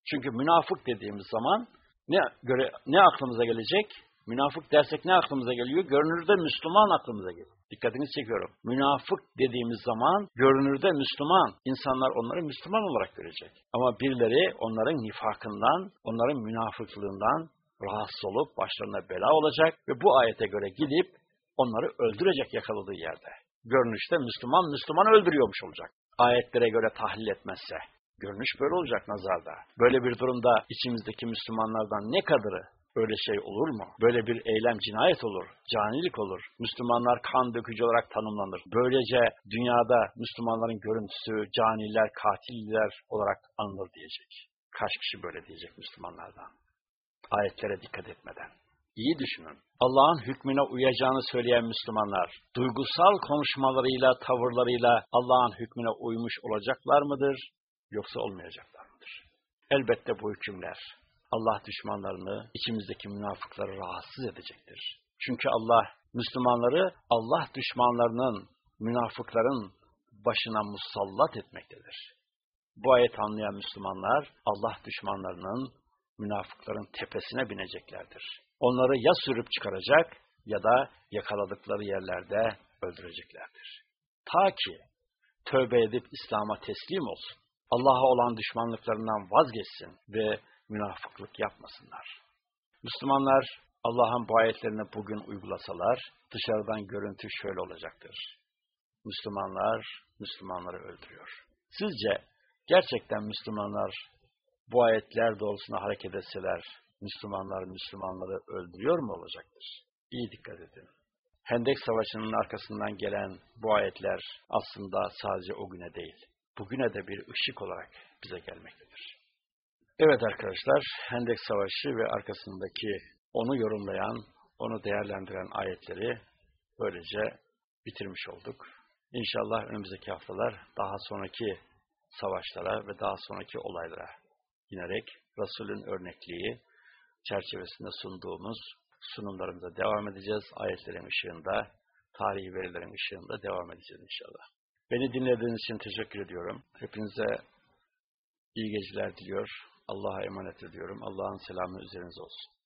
Çünkü münafık dediğimiz zaman ne göre ne aklımıza gelecek? Münafık dersek ne aklımıza geliyor? Görünürde Müslüman aklımıza geliyor. Dikkatinizi çekiyorum. Münafık dediğimiz zaman görünürde Müslüman. İnsanlar onları Müslüman olarak görecek. Ama birileri onların nifakından, onların münafıklığından rahatsız olup başlarına bela olacak ve bu ayete göre gidip onları öldürecek yakaladığı yerde. Görünüşte Müslüman, Müslüman öldürüyormuş olacak. Ayetlere göre tahlil etmezse. Görünüş böyle olacak nazarda. Böyle bir durumda içimizdeki Müslümanlardan ne kadarı Öyle şey olur mu? Böyle bir eylem cinayet olur, canilik olur. Müslümanlar kan dökücü olarak tanımlanır. Böylece dünyada Müslümanların görüntüsü caniler, katiller olarak anılır diyecek. Kaç kişi böyle diyecek Müslümanlardan? Ayetlere dikkat etmeden. İyi düşünün. Allah'ın hükmüne uyacağını söyleyen Müslümanlar, duygusal konuşmalarıyla, tavırlarıyla Allah'ın hükmüne uymuş olacaklar mıdır, yoksa olmayacaklar mıdır? Elbette bu hükümler Allah düşmanlarını, içimizdeki münafıkları rahatsız edecektir. Çünkü Allah Müslümanları Allah düşmanlarının, münafıkların başına musallat etmektedir. Bu ayet anlayan Müslümanlar Allah düşmanlarının, münafıkların tepesine bineceklerdir. Onları ya sürüp çıkaracak ya da yakaladıkları yerlerde öldüreceklerdir. Ta ki tövbe edip İslam'a teslim olsun. Allah'a olan düşmanlıklarından vazgeçsin ve münafıklık yapmasınlar. Müslümanlar Allah'ın bu ayetlerini bugün uygulasalar dışarıdan görüntü şöyle olacaktır. Müslümanlar Müslümanları öldürüyor. Sizce gerçekten Müslümanlar bu ayetler doğrultusunda hareket etseler Müslümanlar Müslümanları öldürüyor mu olacaktır? İyi dikkat edin. Hendek Savaşı'nın arkasından gelen bu ayetler aslında sadece o güne değil, bugüne de bir ışık olarak bize gelmektedir. Evet arkadaşlar, Hendek Savaşı ve arkasındaki onu yorumlayan, onu değerlendiren ayetleri böylece bitirmiş olduk. İnşallah önümüzdeki haftalar daha sonraki savaşlara ve daha sonraki olaylara inerek Resul'ün örnekliği çerçevesinde sunduğumuz sunumlarımıza devam edeceğiz. Ayetlerin ışığında, tarihi verilerin ışığında devam edeceğiz inşallah. Beni dinlediğiniz için teşekkür ediyorum. Hepinize iyi geceler diliyor. Allah'a emanet ediyorum. Allah'ın selamı üzerinize olsun.